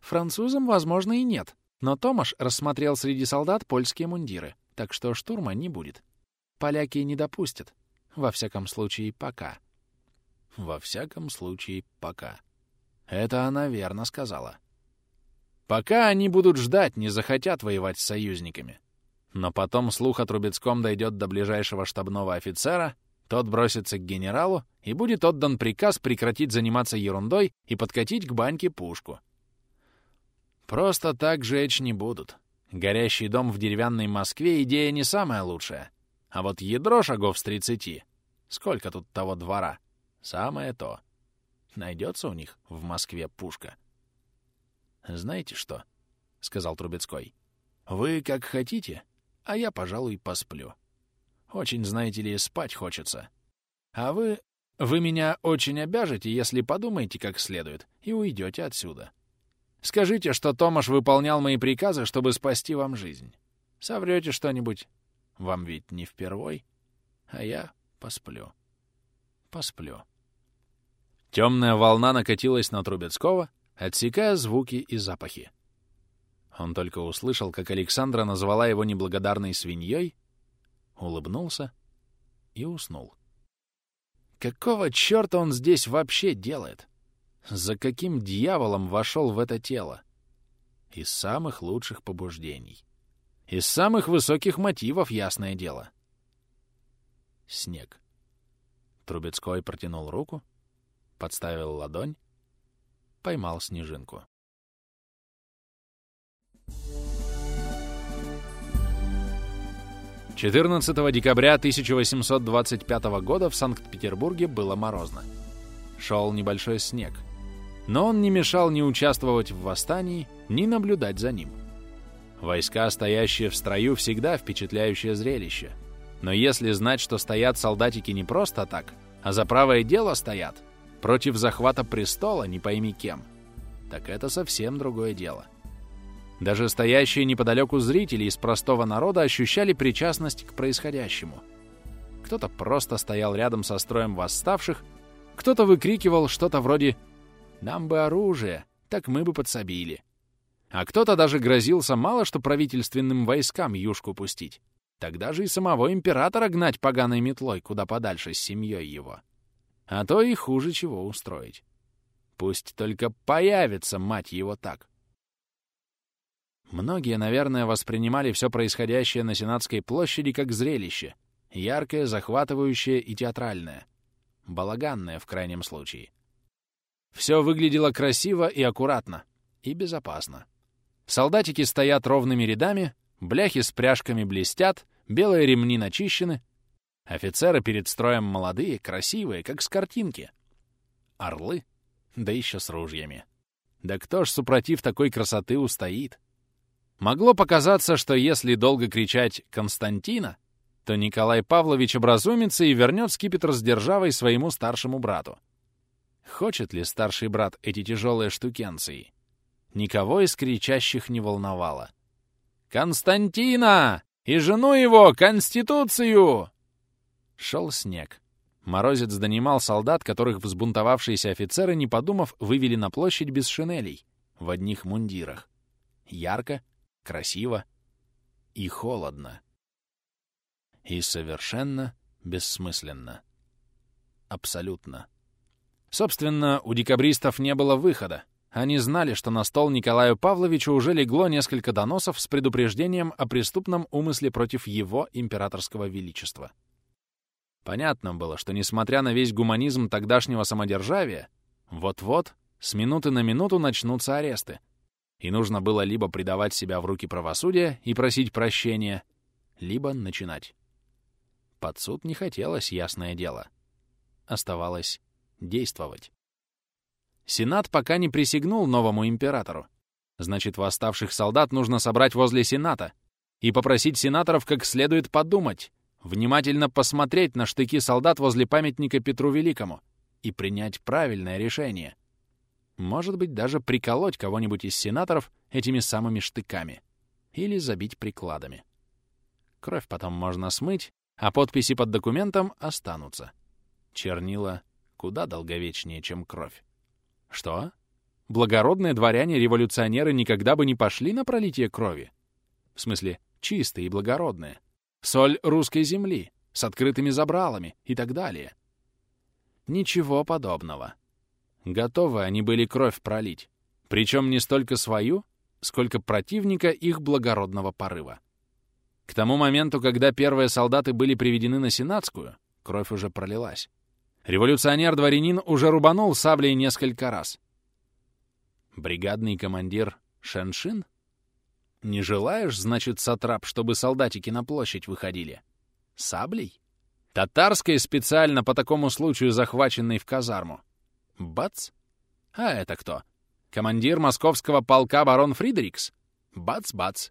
Французам, возможно, и нет. Но Томаш рассмотрел среди солдат польские мундиры, так что штурма не будет. Поляки не допустят. Во всяком случае, пока. Во всяком случае, пока. Это она верно сказала. Пока они будут ждать, не захотят воевать с союзниками. Но потом слух о Трубецком дойдет до ближайшего штабного офицера, тот бросится к генералу, и будет отдан приказ прекратить заниматься ерундой и подкатить к баньке пушку. Просто так жечь не будут. Горящий дом в деревянной Москве — идея не самая лучшая. А вот ядро шагов с тридцати. Сколько тут того двора? Самое то. Найдется у них в Москве пушка. «Знаете что?» — сказал Трубецкой. «Вы как хотите, а я, пожалуй, посплю. Очень, знаете ли, спать хочется. А вы... Вы меня очень обяжете, если подумаете как следует и уйдете отсюда. Скажите, что Томаш выполнял мои приказы, чтобы спасти вам жизнь. Соврете что-нибудь? Вам ведь не впервой. А я посплю. Посплю. Темная волна накатилась на Трубецкого, отсекая звуки и запахи. Он только услышал, как Александра назвала его неблагодарной свиньей, улыбнулся и уснул. Какого черта он здесь вообще делает? За каким дьяволом вошел в это тело? Из самых лучших побуждений. Из самых высоких мотивов, ясное дело. Снег. Трубецкой протянул руку, подставил ладонь, поймал снежинку. 14 декабря 1825 года в Санкт-Петербурге было морозно. Шел небольшой снег. Но он не мешал ни участвовать в восстании, ни наблюдать за ним. Войска, стоящие в строю, всегда впечатляющее зрелище. Но если знать, что стоят солдатики не просто так, а за правое дело стоят, против захвата престола не пойми кем, так это совсем другое дело. — даже стоящие неподалеку зрители из простого народа ощущали причастность к происходящему. Кто-то просто стоял рядом со строем восставших, кто-то выкрикивал что-то вроде «Нам бы оружие, так мы бы подсобили». А кто-то даже грозился мало что правительственным войскам юшку пустить. Тогда же и самого императора гнать поганой метлой куда подальше с семьей его. А то и хуже чего устроить. Пусть только появится, мать его, так. Многие, наверное, воспринимали все происходящее на Сенатской площади как зрелище, яркое, захватывающее и театральное. Балаганное, в крайнем случае. Все выглядело красиво и аккуратно, и безопасно. Солдатики стоят ровными рядами, бляхи с пряжками блестят, белые ремни начищены. Офицеры перед строем молодые, красивые, как с картинки. Орлы, да еще с ружьями. Да кто ж, супротив такой красоты, устоит? Могло показаться, что если долго кричать «Константина», то Николай Павлович образумится и вернет скипетр с державой своему старшему брату. Хочет ли старший брат эти тяжелые штукенции? Никого из кричащих не волновало. «Константина! И жену его! Конституцию!» Шел снег. Морозец донимал солдат, которых взбунтовавшиеся офицеры, не подумав, вывели на площадь без шинелей, в одних мундирах. Ярко, красиво и холодно. И совершенно бессмысленно. Абсолютно. Собственно, у декабристов не было выхода. Они знали, что на стол Николаю Павловичу уже легло несколько доносов с предупреждением о преступном умысле против его императорского величества. Понятно было, что, несмотря на весь гуманизм тогдашнего самодержавия, вот-вот, с минуты на минуту начнутся аресты, и нужно было либо предавать себя в руки правосудия и просить прощения, либо начинать. Под суд не хотелось, ясное дело. Оставалось действовать. Сенат пока не присягнул новому императору. Значит, восставших солдат нужно собрать возле Сената и попросить сенаторов как следует подумать, внимательно посмотреть на штыки солдат возле памятника Петру Великому и принять правильное решение. Может быть, даже приколоть кого-нибудь из сенаторов этими самыми штыками. Или забить прикладами. Кровь потом можно смыть, а подписи под документом останутся. Чернила куда долговечнее, чем кровь. Что? Благородные дворяне-революционеры никогда бы не пошли на пролитие крови? В смысле, чистые и благородные. Соль русской земли, с открытыми забралами и так далее. Ничего подобного. Готовы они были кровь пролить. Причем не столько свою, сколько противника их благородного порыва. К тому моменту, когда первые солдаты были приведены на Сенатскую, кровь уже пролилась. Революционер-дворянин уже рубанул саблей несколько раз. Бригадный командир Шеншин? Не желаешь, значит, сатрап, чтобы солдатики на площадь выходили? Саблей? Татарской специально по такому случаю захваченной в казарму. Бац! А это кто? Командир московского полка барон Фридерикс? Бац-бац!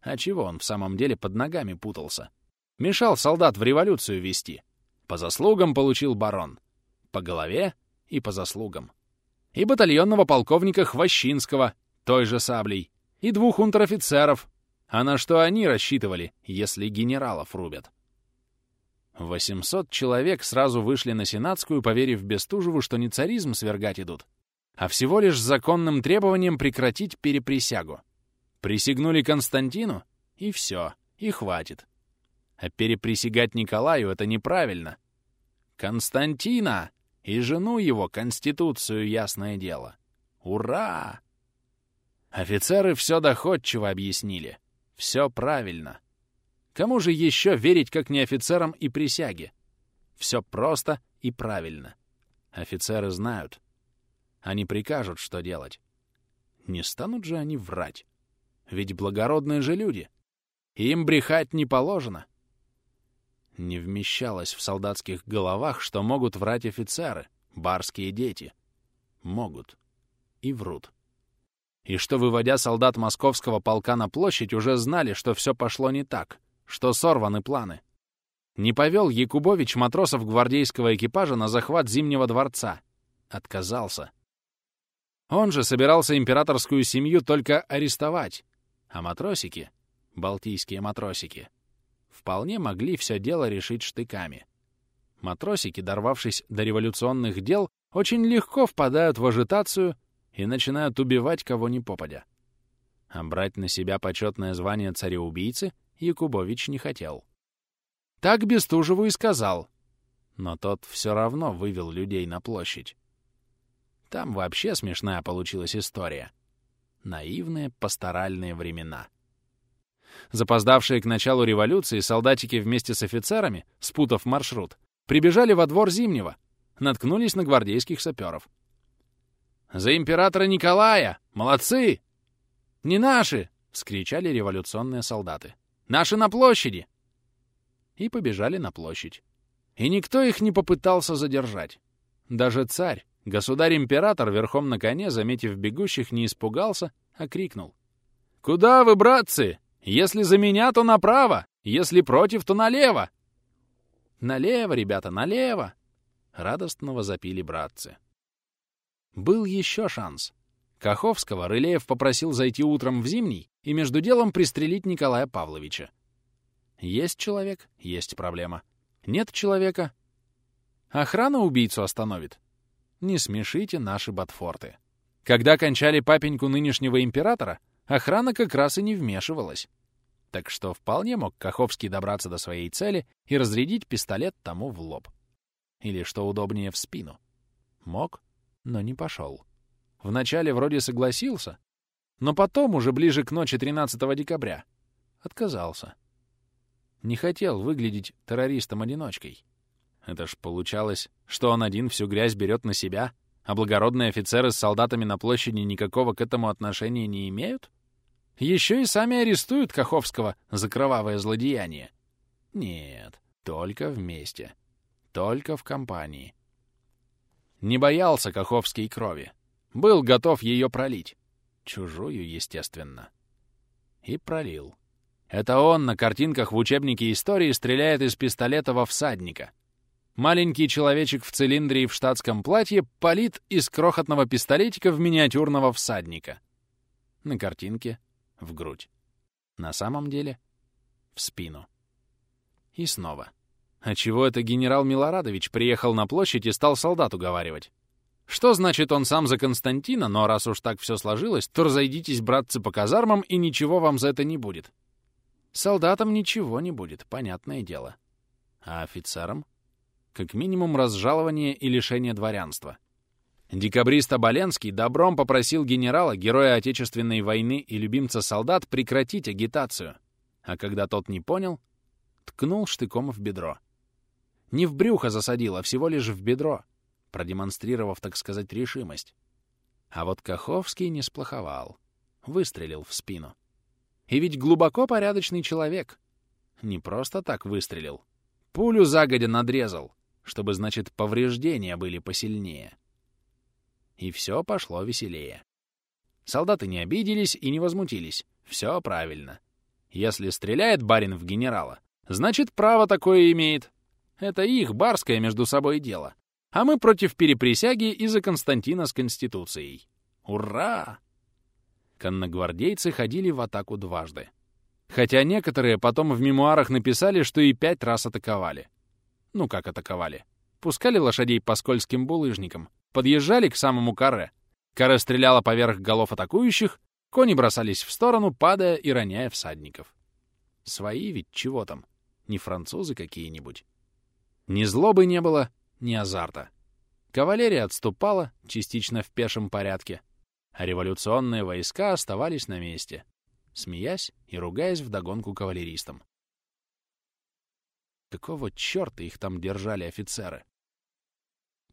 А чего он в самом деле под ногами путался? Мешал солдат в революцию вести. По заслугам получил барон. По голове и по заслугам. И батальонного полковника Хвощинского той же саблей, и двух унтер-офицеров. А на что они рассчитывали, если генералов рубят? 800 человек сразу вышли на Сенатскую, поверив Бестужеву, что не царизм свергать идут, а всего лишь законным требованием прекратить переприсягу. Присягнули Константину, и все, и хватит. А переприсягать Николаю — это неправильно. Константина и жену его Конституцию, ясное дело. Ура! Офицеры все доходчиво объяснили. Все правильно. Кому же еще верить, как не офицерам и присяге? Все просто и правильно. Офицеры знают. Они прикажут, что делать. Не станут же они врать. Ведь благородные же люди. Им брехать не положено. Не вмещалось в солдатских головах, что могут врать офицеры, барские дети. Могут. И врут. И что, выводя солдат московского полка на площадь, уже знали, что все пошло не так, что сорваны планы. Не повел Якубович матросов гвардейского экипажа на захват Зимнего дворца. Отказался. Он же собирался императорскую семью только арестовать, а матросики, балтийские матросики, вполне могли все дело решить штыками. Матросики, дорвавшись до революционных дел, очень легко впадают в ажитацию и начинают убивать кого ни попадя. А брать на себя почетное звание цареубийцы Якубович не хотел. Так Бестужеву и сказал. Но тот все равно вывел людей на площадь. Там вообще смешная получилась история. Наивные пасторальные времена. Запоздавшие к началу революции солдатики вместе с офицерами, спутав маршрут, прибежали во двор Зимнего, наткнулись на гвардейских саперов. «За императора Николая! Молодцы!» «Не наши!» — вскричали революционные солдаты. Наши на площади!» И побежали на площадь. И никто их не попытался задержать. Даже царь, государь-император верхом на коне, заметив бегущих, не испугался, а крикнул. «Куда вы, братцы? Если за меня, то направо, если против, то налево!» «Налево, ребята, налево!» — радостно возопили братцы. Был еще шанс. Каховского Рылеев попросил зайти утром в Зимний и между делом пристрелить Николая Павловича. Есть человек — есть проблема. Нет человека — охрана убийцу остановит. Не смешите наши ботфорты. Когда кончали папеньку нынешнего императора, охрана как раз и не вмешивалась. Так что вполне мог Каховский добраться до своей цели и разрядить пистолет тому в лоб. Или, что удобнее, в спину. Мог, но не пошел. Вначале вроде согласился, но потом, уже ближе к ночи 13 декабря, отказался. Не хотел выглядеть террористом-одиночкой. Это ж получалось, что он один всю грязь берет на себя, а благородные офицеры с солдатами на площади никакого к этому отношения не имеют? Еще и сами арестуют Каховского за кровавое злодеяние. Нет, только вместе. Только в компании. Не боялся Каховский крови. Был готов ее пролить. Чужую, естественно. И пролил. Это он на картинках в учебнике истории стреляет из пистолета во всадника. Маленький человечек в цилиндре и в штатском платье палит из крохотного пистолетика в миниатюрного всадника. На картинке — в грудь. На самом деле — в спину. И снова. А чего это генерал Милорадович приехал на площадь и стал солдат уговаривать? Что значит он сам за Константина, но раз уж так все сложилось, то разойдитесь, братцы, по казармам, и ничего вам за это не будет. Солдатам ничего не будет, понятное дело. А офицерам? Как минимум разжалование и лишение дворянства. Декабрист Оболенский добром попросил генерала, героя Отечественной войны и любимца солдат, прекратить агитацию. А когда тот не понял, ткнул штыком в бедро. Не в брюхо засадил, а всего лишь в бедро продемонстрировав, так сказать, решимость. А вот Каховский не сплоховал. Выстрелил в спину. И ведь глубоко порядочный человек. Не просто так выстрелил. Пулю загодя надрезал, чтобы, значит, повреждения были посильнее. И все пошло веселее. Солдаты не обиделись и не возмутились. Все правильно. Если стреляет барин в генерала, значит, право такое имеет. Это их барское между собой дело а мы против переприсяги и за Константина с Конституцией. Ура! конногвардейцы ходили в атаку дважды. Хотя некоторые потом в мемуарах написали, что и пять раз атаковали. Ну как атаковали? Пускали лошадей по скользким булыжникам, подъезжали к самому каре. Каре стреляла поверх голов атакующих, кони бросались в сторону, падая и роняя всадников. Свои ведь чего там? Не французы какие-нибудь. Ни злобы не было, ни азарта. Кавалерия отступала, частично в пешем порядке, а революционные войска оставались на месте, смеясь и ругаясь вдогонку кавалеристам. Какого черта их там держали офицеры?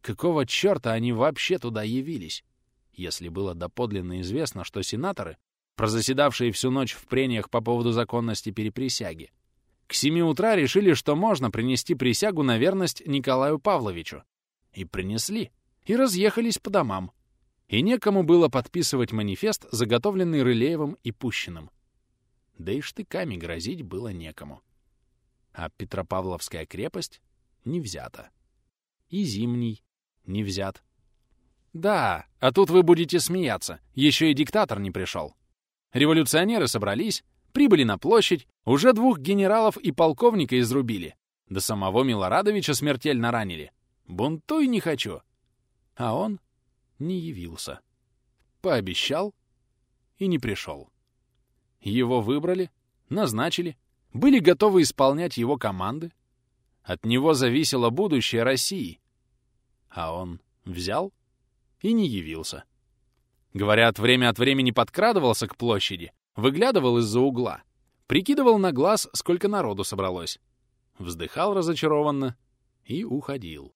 Какого черта они вообще туда явились, если было доподлинно известно, что сенаторы, прозаседавшие всю ночь в прениях по поводу законности переприсяги, к семи утра решили, что можно принести присягу на верность Николаю Павловичу. И принесли, и разъехались по домам. И некому было подписывать манифест, заготовленный Рылеевым и Пущиным. Да и штыками грозить было некому. А Петропавловская крепость не взята. И Зимний не взят. Да, а тут вы будете смеяться. Еще и диктатор не пришел. Революционеры собрались, прибыли на площадь, уже двух генералов и полковника изрубили. До самого Милорадовича смертельно ранили. Бунтуй не хочу. А он не явился. Пообещал и не пришел. Его выбрали, назначили, были готовы исполнять его команды. От него зависело будущее России. А он взял и не явился. Говорят, время от времени подкрадывался к площади, выглядывал из-за угла, прикидывал на глаз, сколько народу собралось, вздыхал разочарованно и уходил.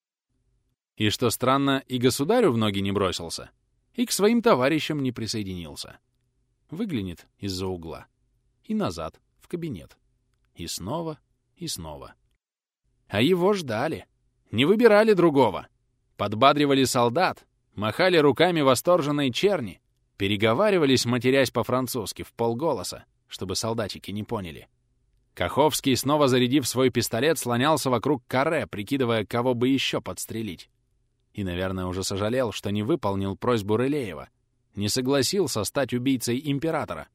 И что странно, и государю в ноги не бросился, и к своим товарищам не присоединился. Выглянет из-за угла и назад, в кабинет. И снова, и снова. А его ждали. Не выбирали другого. Подбадривали солдат, махали руками восторженной черни, переговаривались, матерясь по-французски, в полголоса, чтобы солдатики не поняли. Каховский, снова зарядив свой пистолет, слонялся вокруг каре, прикидывая, кого бы еще подстрелить. И, наверное, уже сожалел, что не выполнил просьбу Рылеева, не согласился стать убийцей императора.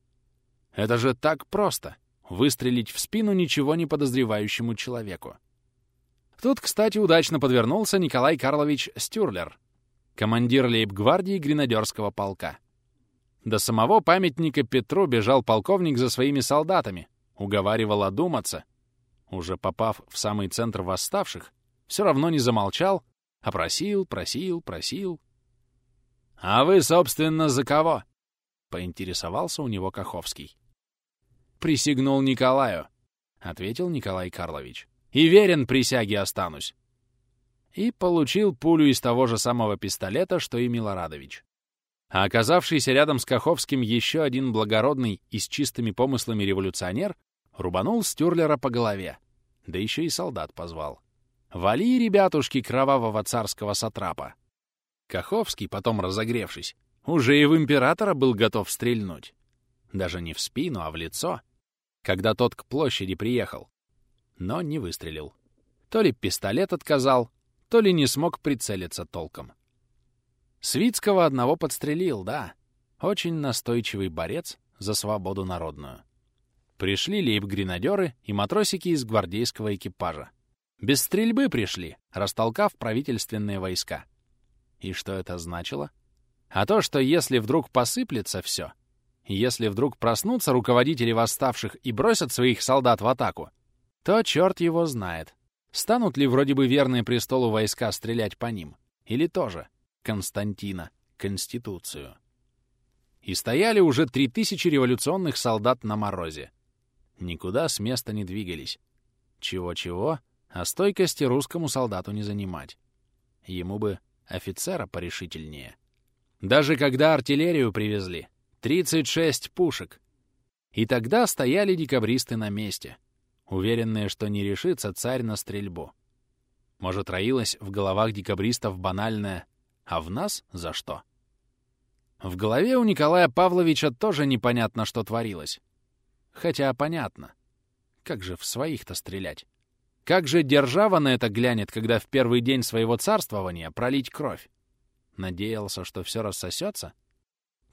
Это же так просто — выстрелить в спину ничего не подозревающему человеку. Тут, кстати, удачно подвернулся Николай Карлович Стюрлер, командир лейб-гвардии гренадерского полка. До самого памятника Петру бежал полковник за своими солдатами, уговаривал одуматься. Уже попав в самый центр восставших, все равно не замолчал, а просил, просил, просил. «А вы, собственно, за кого?» — поинтересовался у него Каховский. «Присягнул Николаю», — ответил Николай Карлович и верен присяге останусь. И получил пулю из того же самого пистолета, что и Милорадович. А оказавшийся рядом с Каховским еще один благородный и с чистыми помыслами революционер рубанул Стюрлера по голове, да еще и солдат позвал. «Вали, ребятушки, кровавого царского сатрапа!» Каховский, потом разогревшись, уже и в императора был готов стрельнуть. Даже не в спину, а в лицо. Когда тот к площади приехал, но не выстрелил. То ли пистолет отказал, то ли не смог прицелиться толком. Свицкого одного подстрелил, да. Очень настойчивый борец за свободу народную. Пришли лейб-гренадеры и матросики из гвардейского экипажа. Без стрельбы пришли, растолкав правительственные войска. И что это значило? А то, что если вдруг посыплется все, если вдруг проснутся руководители восставших и бросят своих солдат в атаку, то черт его знает. Станут ли вроде бы верные престолу войска стрелять по ним? Или тоже Константина, Конституцию? И стояли уже три тысячи революционных солдат на морозе. Никуда с места не двигались. Чего-чего, а стойкости русскому солдату не занимать. Ему бы офицера порешительнее. Даже когда артиллерию привезли, 36 пушек. И тогда стояли декабристы на месте — уверенные, что не решится царь на стрельбу. Может, роилось в головах декабристов банальное «а в нас за что?». В голове у Николая Павловича тоже непонятно, что творилось. Хотя понятно. Как же в своих-то стрелять? Как же держава на это глянет, когда в первый день своего царствования пролить кровь? Надеялся, что все рассосется?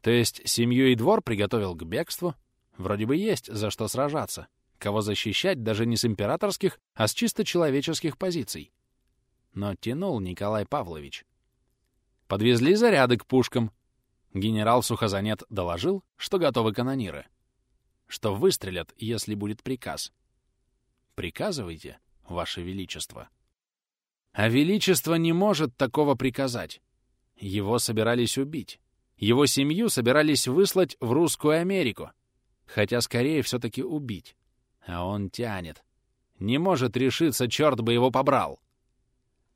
То есть семью и двор приготовил к бегству? Вроде бы есть за что сражаться. Кого защищать даже не с императорских, а с чисто человеческих позиций. Но тянул Николай Павлович. Подвезли заряды к пушкам. Генерал Сухозанет доложил, что готовы канониры. Что выстрелят, если будет приказ. Приказывайте, Ваше Величество. А Величество не может такого приказать. Его собирались убить. Его семью собирались выслать в Русскую Америку. Хотя скорее все-таки убить. А он тянет. Не может решиться, черт бы его побрал.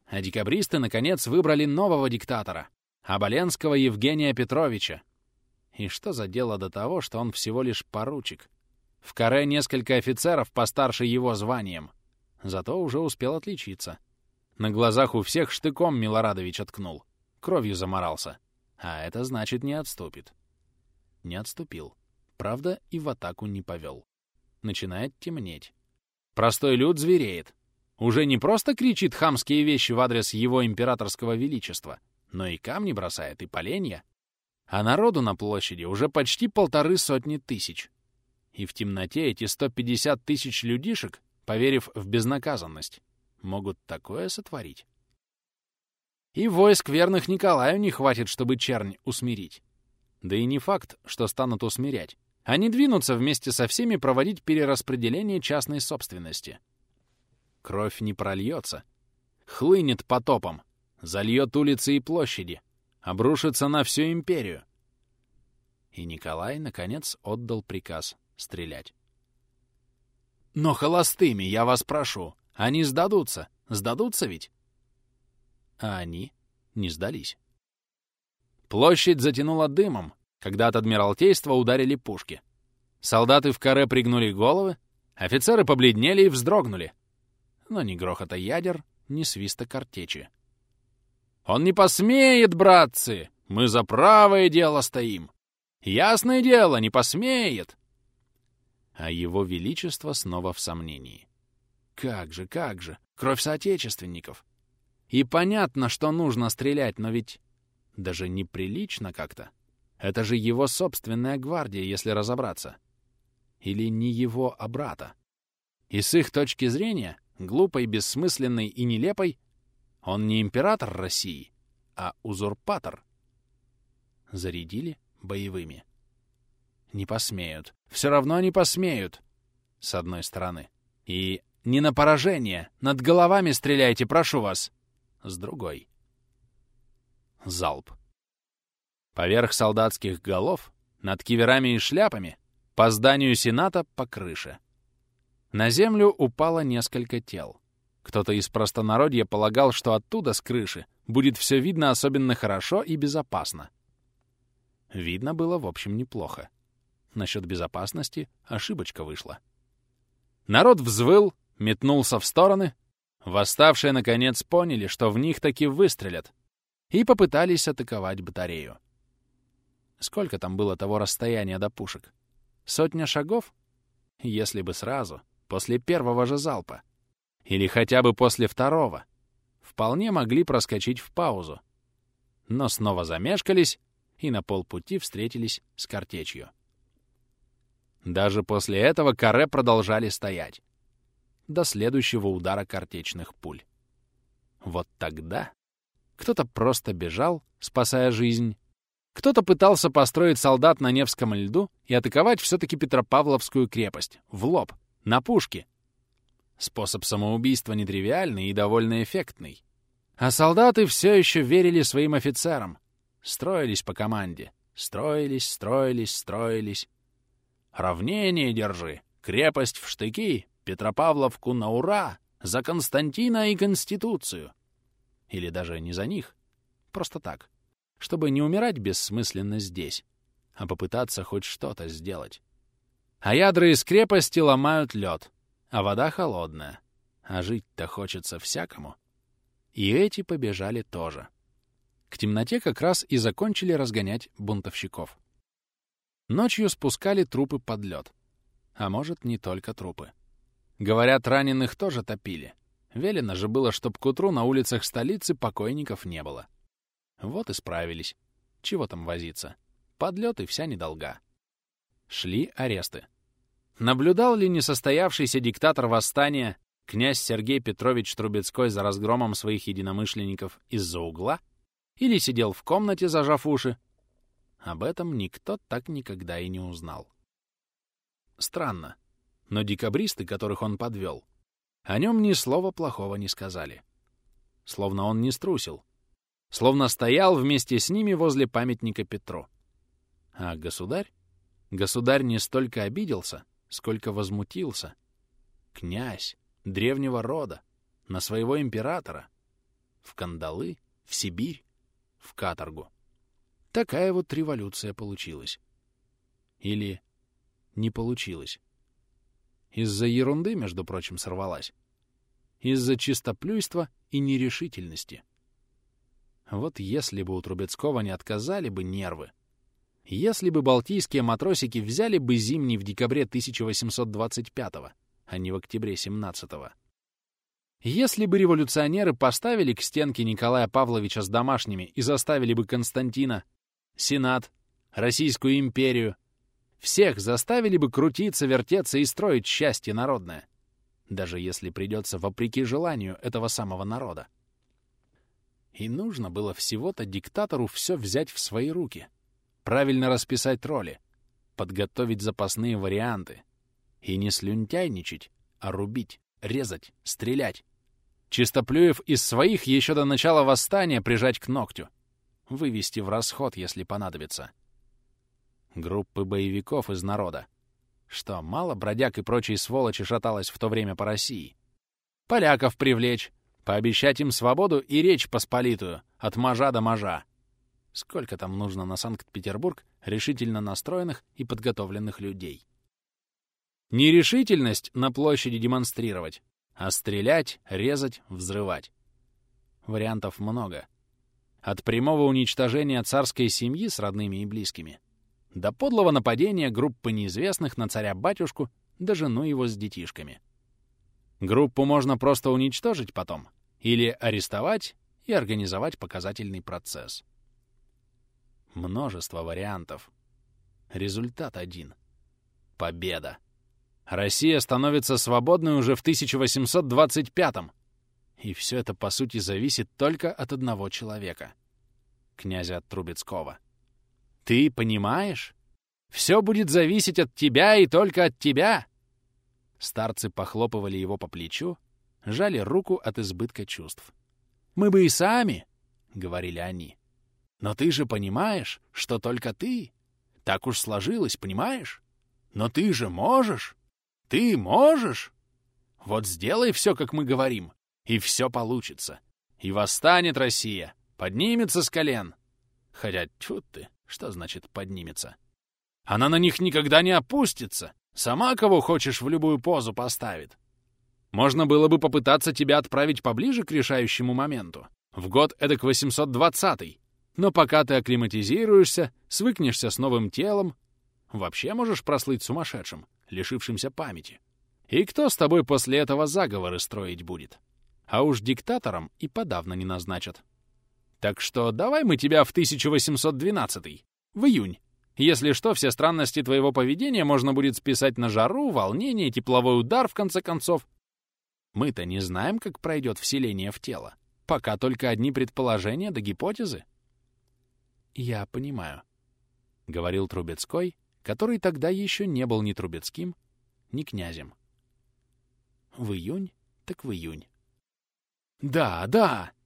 А декабристы, наконец, выбрали нового диктатора, Оболенского Евгения Петровича. И что за дело до того, что он всего лишь поручик? В каре несколько офицеров постарше его званием. Зато уже успел отличиться. На глазах у всех штыком Милорадович откнул. Кровью заморался. А это значит, не отступит. Не отступил. Правда, и в атаку не повел. Начинает темнеть. Простой люд звереет. Уже не просто кричит хамские вещи в адрес его императорского величества, но и камни бросает, и поленья. А народу на площади уже почти полторы сотни тысяч. И в темноте эти 150 тысяч людишек, поверив в безнаказанность, могут такое сотворить. И войск верных Николаю не хватит, чтобы чернь усмирить. Да и не факт, что станут усмирять. Они двинутся вместе со всеми проводить перераспределение частной собственности. Кровь не прольется. Хлынет потопом. Зальет улицы и площади. Обрушится на всю империю. И Николай, наконец, отдал приказ стрелять. «Но холостыми, я вас прошу, они сдадутся. Сдадутся ведь?» А они не сдались. Площадь затянула дымом, когда от Адмиралтейства ударили пушки. Солдаты в каре пригнули головы, офицеры побледнели и вздрогнули. Но ни грохота ядер, ни свиста картечи. «Он не посмеет, братцы! Мы за правое дело стоим! Ясное дело, не посмеет!» А его величество снова в сомнении. «Как же, как же! Кровь соотечественников!» И понятно, что нужно стрелять, но ведь даже неприлично как-то. Это же его собственная гвардия, если разобраться. Или не его, а брата. И с их точки зрения, глупой, бессмысленной и нелепой, он не император России, а узурпатор. Зарядили боевыми. Не посмеют. Все равно не посмеют. С одной стороны. И не на поражение. Над головами стреляйте, прошу вас. С другой. Залп. Поверх солдатских голов, над киверами и шляпами, по зданию Сената по крыше. На землю упало несколько тел. Кто-то из простонародья полагал, что оттуда, с крыши, будет все видно особенно хорошо и безопасно. Видно было, в общем, неплохо. Насчет безопасности ошибочка вышла. Народ взвыл, метнулся в стороны. Восставшие, наконец, поняли, что в них таки выстрелят, и попытались атаковать батарею. Сколько там было того расстояния до пушек? Сотня шагов? Если бы сразу, после первого же залпа. Или хотя бы после второго. Вполне могли проскочить в паузу. Но снова замешкались и на полпути встретились с картечью. Даже после этого каре продолжали стоять. До следующего удара картечных пуль. Вот тогда кто-то просто бежал, спасая жизнь, кто-то пытался построить солдат на Невском льду и атаковать все-таки Петропавловскую крепость, в лоб, на пушке. Способ самоубийства нетривиальный и довольно эффектный. А солдаты все еще верили своим офицерам. Строились по команде. Строились, строились, строились. Равнение держи, крепость в штыки, Петропавловку на ура, за Константина и Конституцию. Или даже не за них. Просто так чтобы не умирать бессмысленно здесь, а попытаться хоть что-то сделать. А ядра из крепости ломают лед, а вода холодная. А жить-то хочется всякому. И эти побежали тоже. К темноте как раз и закончили разгонять бунтовщиков. Ночью спускали трупы под лед. А может, не только трупы. Говорят, раненых тоже топили. Велено же было, чтоб к утру на улицах столицы покойников не было. Вот и справились. Чего там возиться? Подлет и вся недолга. Шли аресты. Наблюдал ли несостоявшийся диктатор восстания князь Сергей Петрович Трубецкой за разгромом своих единомышленников из-за угла? Или сидел в комнате, зажав уши? Об этом никто так никогда и не узнал. Странно, но декабристы, которых он подвел, о нем ни слова плохого не сказали. Словно он не струсил. Словно стоял вместе с ними возле памятника Петру. А государь? Государь не столько обиделся, сколько возмутился. Князь древнего рода, на своего императора. В кандалы, в Сибирь, в каторгу. Такая вот революция получилась. Или не получилась. Из-за ерунды, между прочим, сорвалась. Из-за чистоплюйства и нерешительности. Вот если бы у Трубецкого не отказали бы нервы, если бы балтийские матросики взяли бы зимний в декабре 1825-го, а не в октябре 17-го. Если бы революционеры поставили к стенке Николая Павловича с домашними и заставили бы Константина, Сенат, Российскую империю, всех заставили бы крутиться, вертеться и строить счастье народное, даже если придется вопреки желанию этого самого народа. И нужно было всего-то диктатору все взять в свои руки — правильно расписать роли, подготовить запасные варианты. И не слюнтяйничать, а рубить, резать, стрелять. Чистоплюев из своих еще до начала восстания прижать к ногтю. Вывести в расход, если понадобится. Группы боевиков из народа. Что, мало бродяг и прочей сволочи шаталось в то время по России? Поляков привлечь, пообещать им свободу и речь посполитую, от мажа до мажа. Сколько там нужно на Санкт-Петербург решительно настроенных и подготовленных людей? Нерешительность на площади демонстрировать, а стрелять, резать, взрывать. Вариантов много. От прямого уничтожения царской семьи с родными и близкими до подлого нападения группы неизвестных на царя-батюшку да жену его с детишками. Группу можно просто уничтожить потом или арестовать и организовать показательный процесс. Множество вариантов. Результат один. Победа. Россия становится свободной уже в 1825-м. И все это, по сути, зависит только от одного человека. Князя Трубецкого. Ты понимаешь? Все будет зависеть от тебя и только от тебя. Старцы похлопывали его по плечу, жали руку от избытка чувств. «Мы бы и сами», — говорили они, но ты же понимаешь, что только ты. Так уж сложилось, понимаешь? Но ты же можешь. Ты можешь. Вот сделай все, как мы говорим, и все получится. И восстанет Россия, поднимется с колен. Хотя, тьфу ты, что значит поднимется? Она на них никогда не опустится. Сама кого хочешь в любую позу поставит. Можно было бы попытаться тебя отправить поближе к решающему моменту. В год эдак 820 -й. Но пока ты акклиматизируешься, свыкнешься с новым телом, вообще можешь прослыть сумасшедшим, лишившимся памяти. И кто с тобой после этого заговоры строить будет? А уж диктатором и подавно не назначат. Так что давай мы тебя в 1812 в июнь. Если что, все странности твоего поведения можно будет списать на жару, волнение, тепловой удар, в конце концов. Мы-то не знаем, как пройдет вселение в тело. Пока только одни предположения да гипотезы. «Я понимаю», — говорил Трубецкой, который тогда еще не был ни Трубецким, ни князем. «В июнь, так в июнь». «Да, да!» —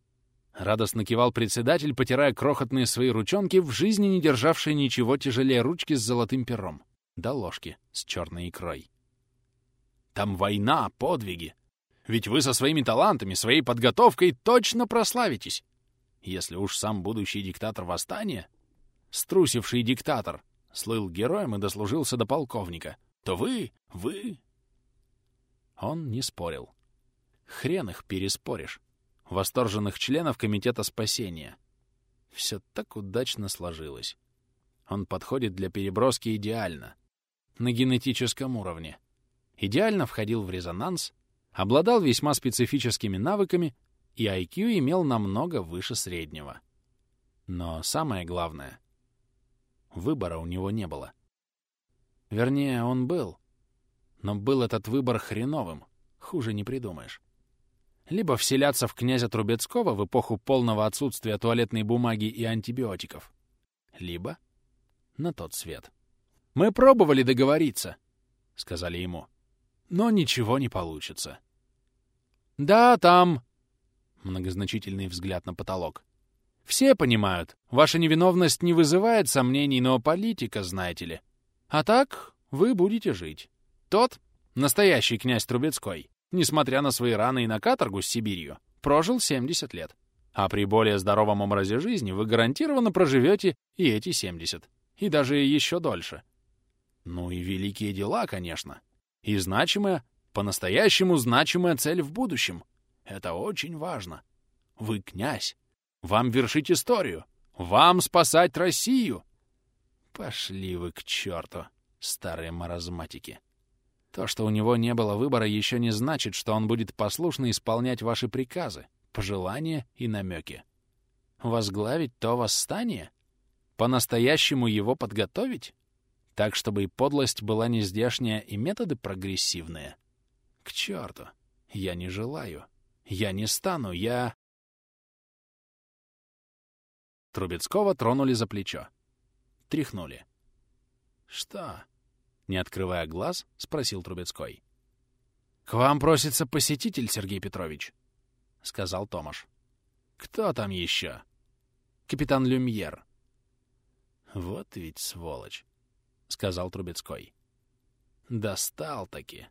радостно кивал председатель, потирая крохотные свои ручонки, в жизни не державшие ничего тяжелее ручки с золотым пером, да ложки с черной икрой. «Там война, подвиги. Ведь вы со своими талантами, своей подготовкой точно прославитесь. Если уж сам будущий диктатор восстания, струсивший диктатор, слыл героем и дослужился до полковника, то вы, вы... Он не спорил. Хрен их переспоришь. Восторженных членов Комитета спасения. Все так удачно сложилось. Он подходит для переброски идеально. На генетическом уровне. Идеально входил в резонанс, обладал весьма специфическими навыками и IQ имел намного выше среднего. Но самое главное, Выбора у него не было. Вернее, он был. Но был этот выбор хреновым. Хуже не придумаешь. Либо вселяться в князя Трубецкого в эпоху полного отсутствия туалетной бумаги и антибиотиков. Либо на тот свет. «Мы пробовали договориться», — сказали ему. «Но ничего не получится». «Да, там...» — многозначительный взгляд на потолок. «Все понимают, ваша невиновность не вызывает сомнений, но политика, знаете ли. А так вы будете жить. Тот, настоящий князь Трубецкой, несмотря на свои раны и на каторгу с Сибирью, прожил 70 лет. А при более здоровом образе жизни вы гарантированно проживете и эти 70. И даже еще дольше. Ну и великие дела, конечно. И значимая, по-настоящему значимая цель в будущем. Это очень важно. Вы князь. Вам вершить историю. Вам спасать Россию. Пошли вы к черту, старые маразматики. То, что у него не было выбора, еще не значит, что он будет послушно исполнять ваши приказы, пожелания и намеки. Возглавить то восстание? По-настоящему его подготовить? Так, чтобы и подлость была не здешняя, и методы прогрессивные? К черту! Я не желаю. Я не стану, я... Трубецкого тронули за плечо. Тряхнули. «Что?» — не открывая глаз, спросил Трубецкой. «К вам просится посетитель, Сергей Петрович», — сказал Томаш. «Кто там еще?» «Капитан Люмьер». «Вот ведь сволочь», — сказал Трубецкой. «Достал-таки».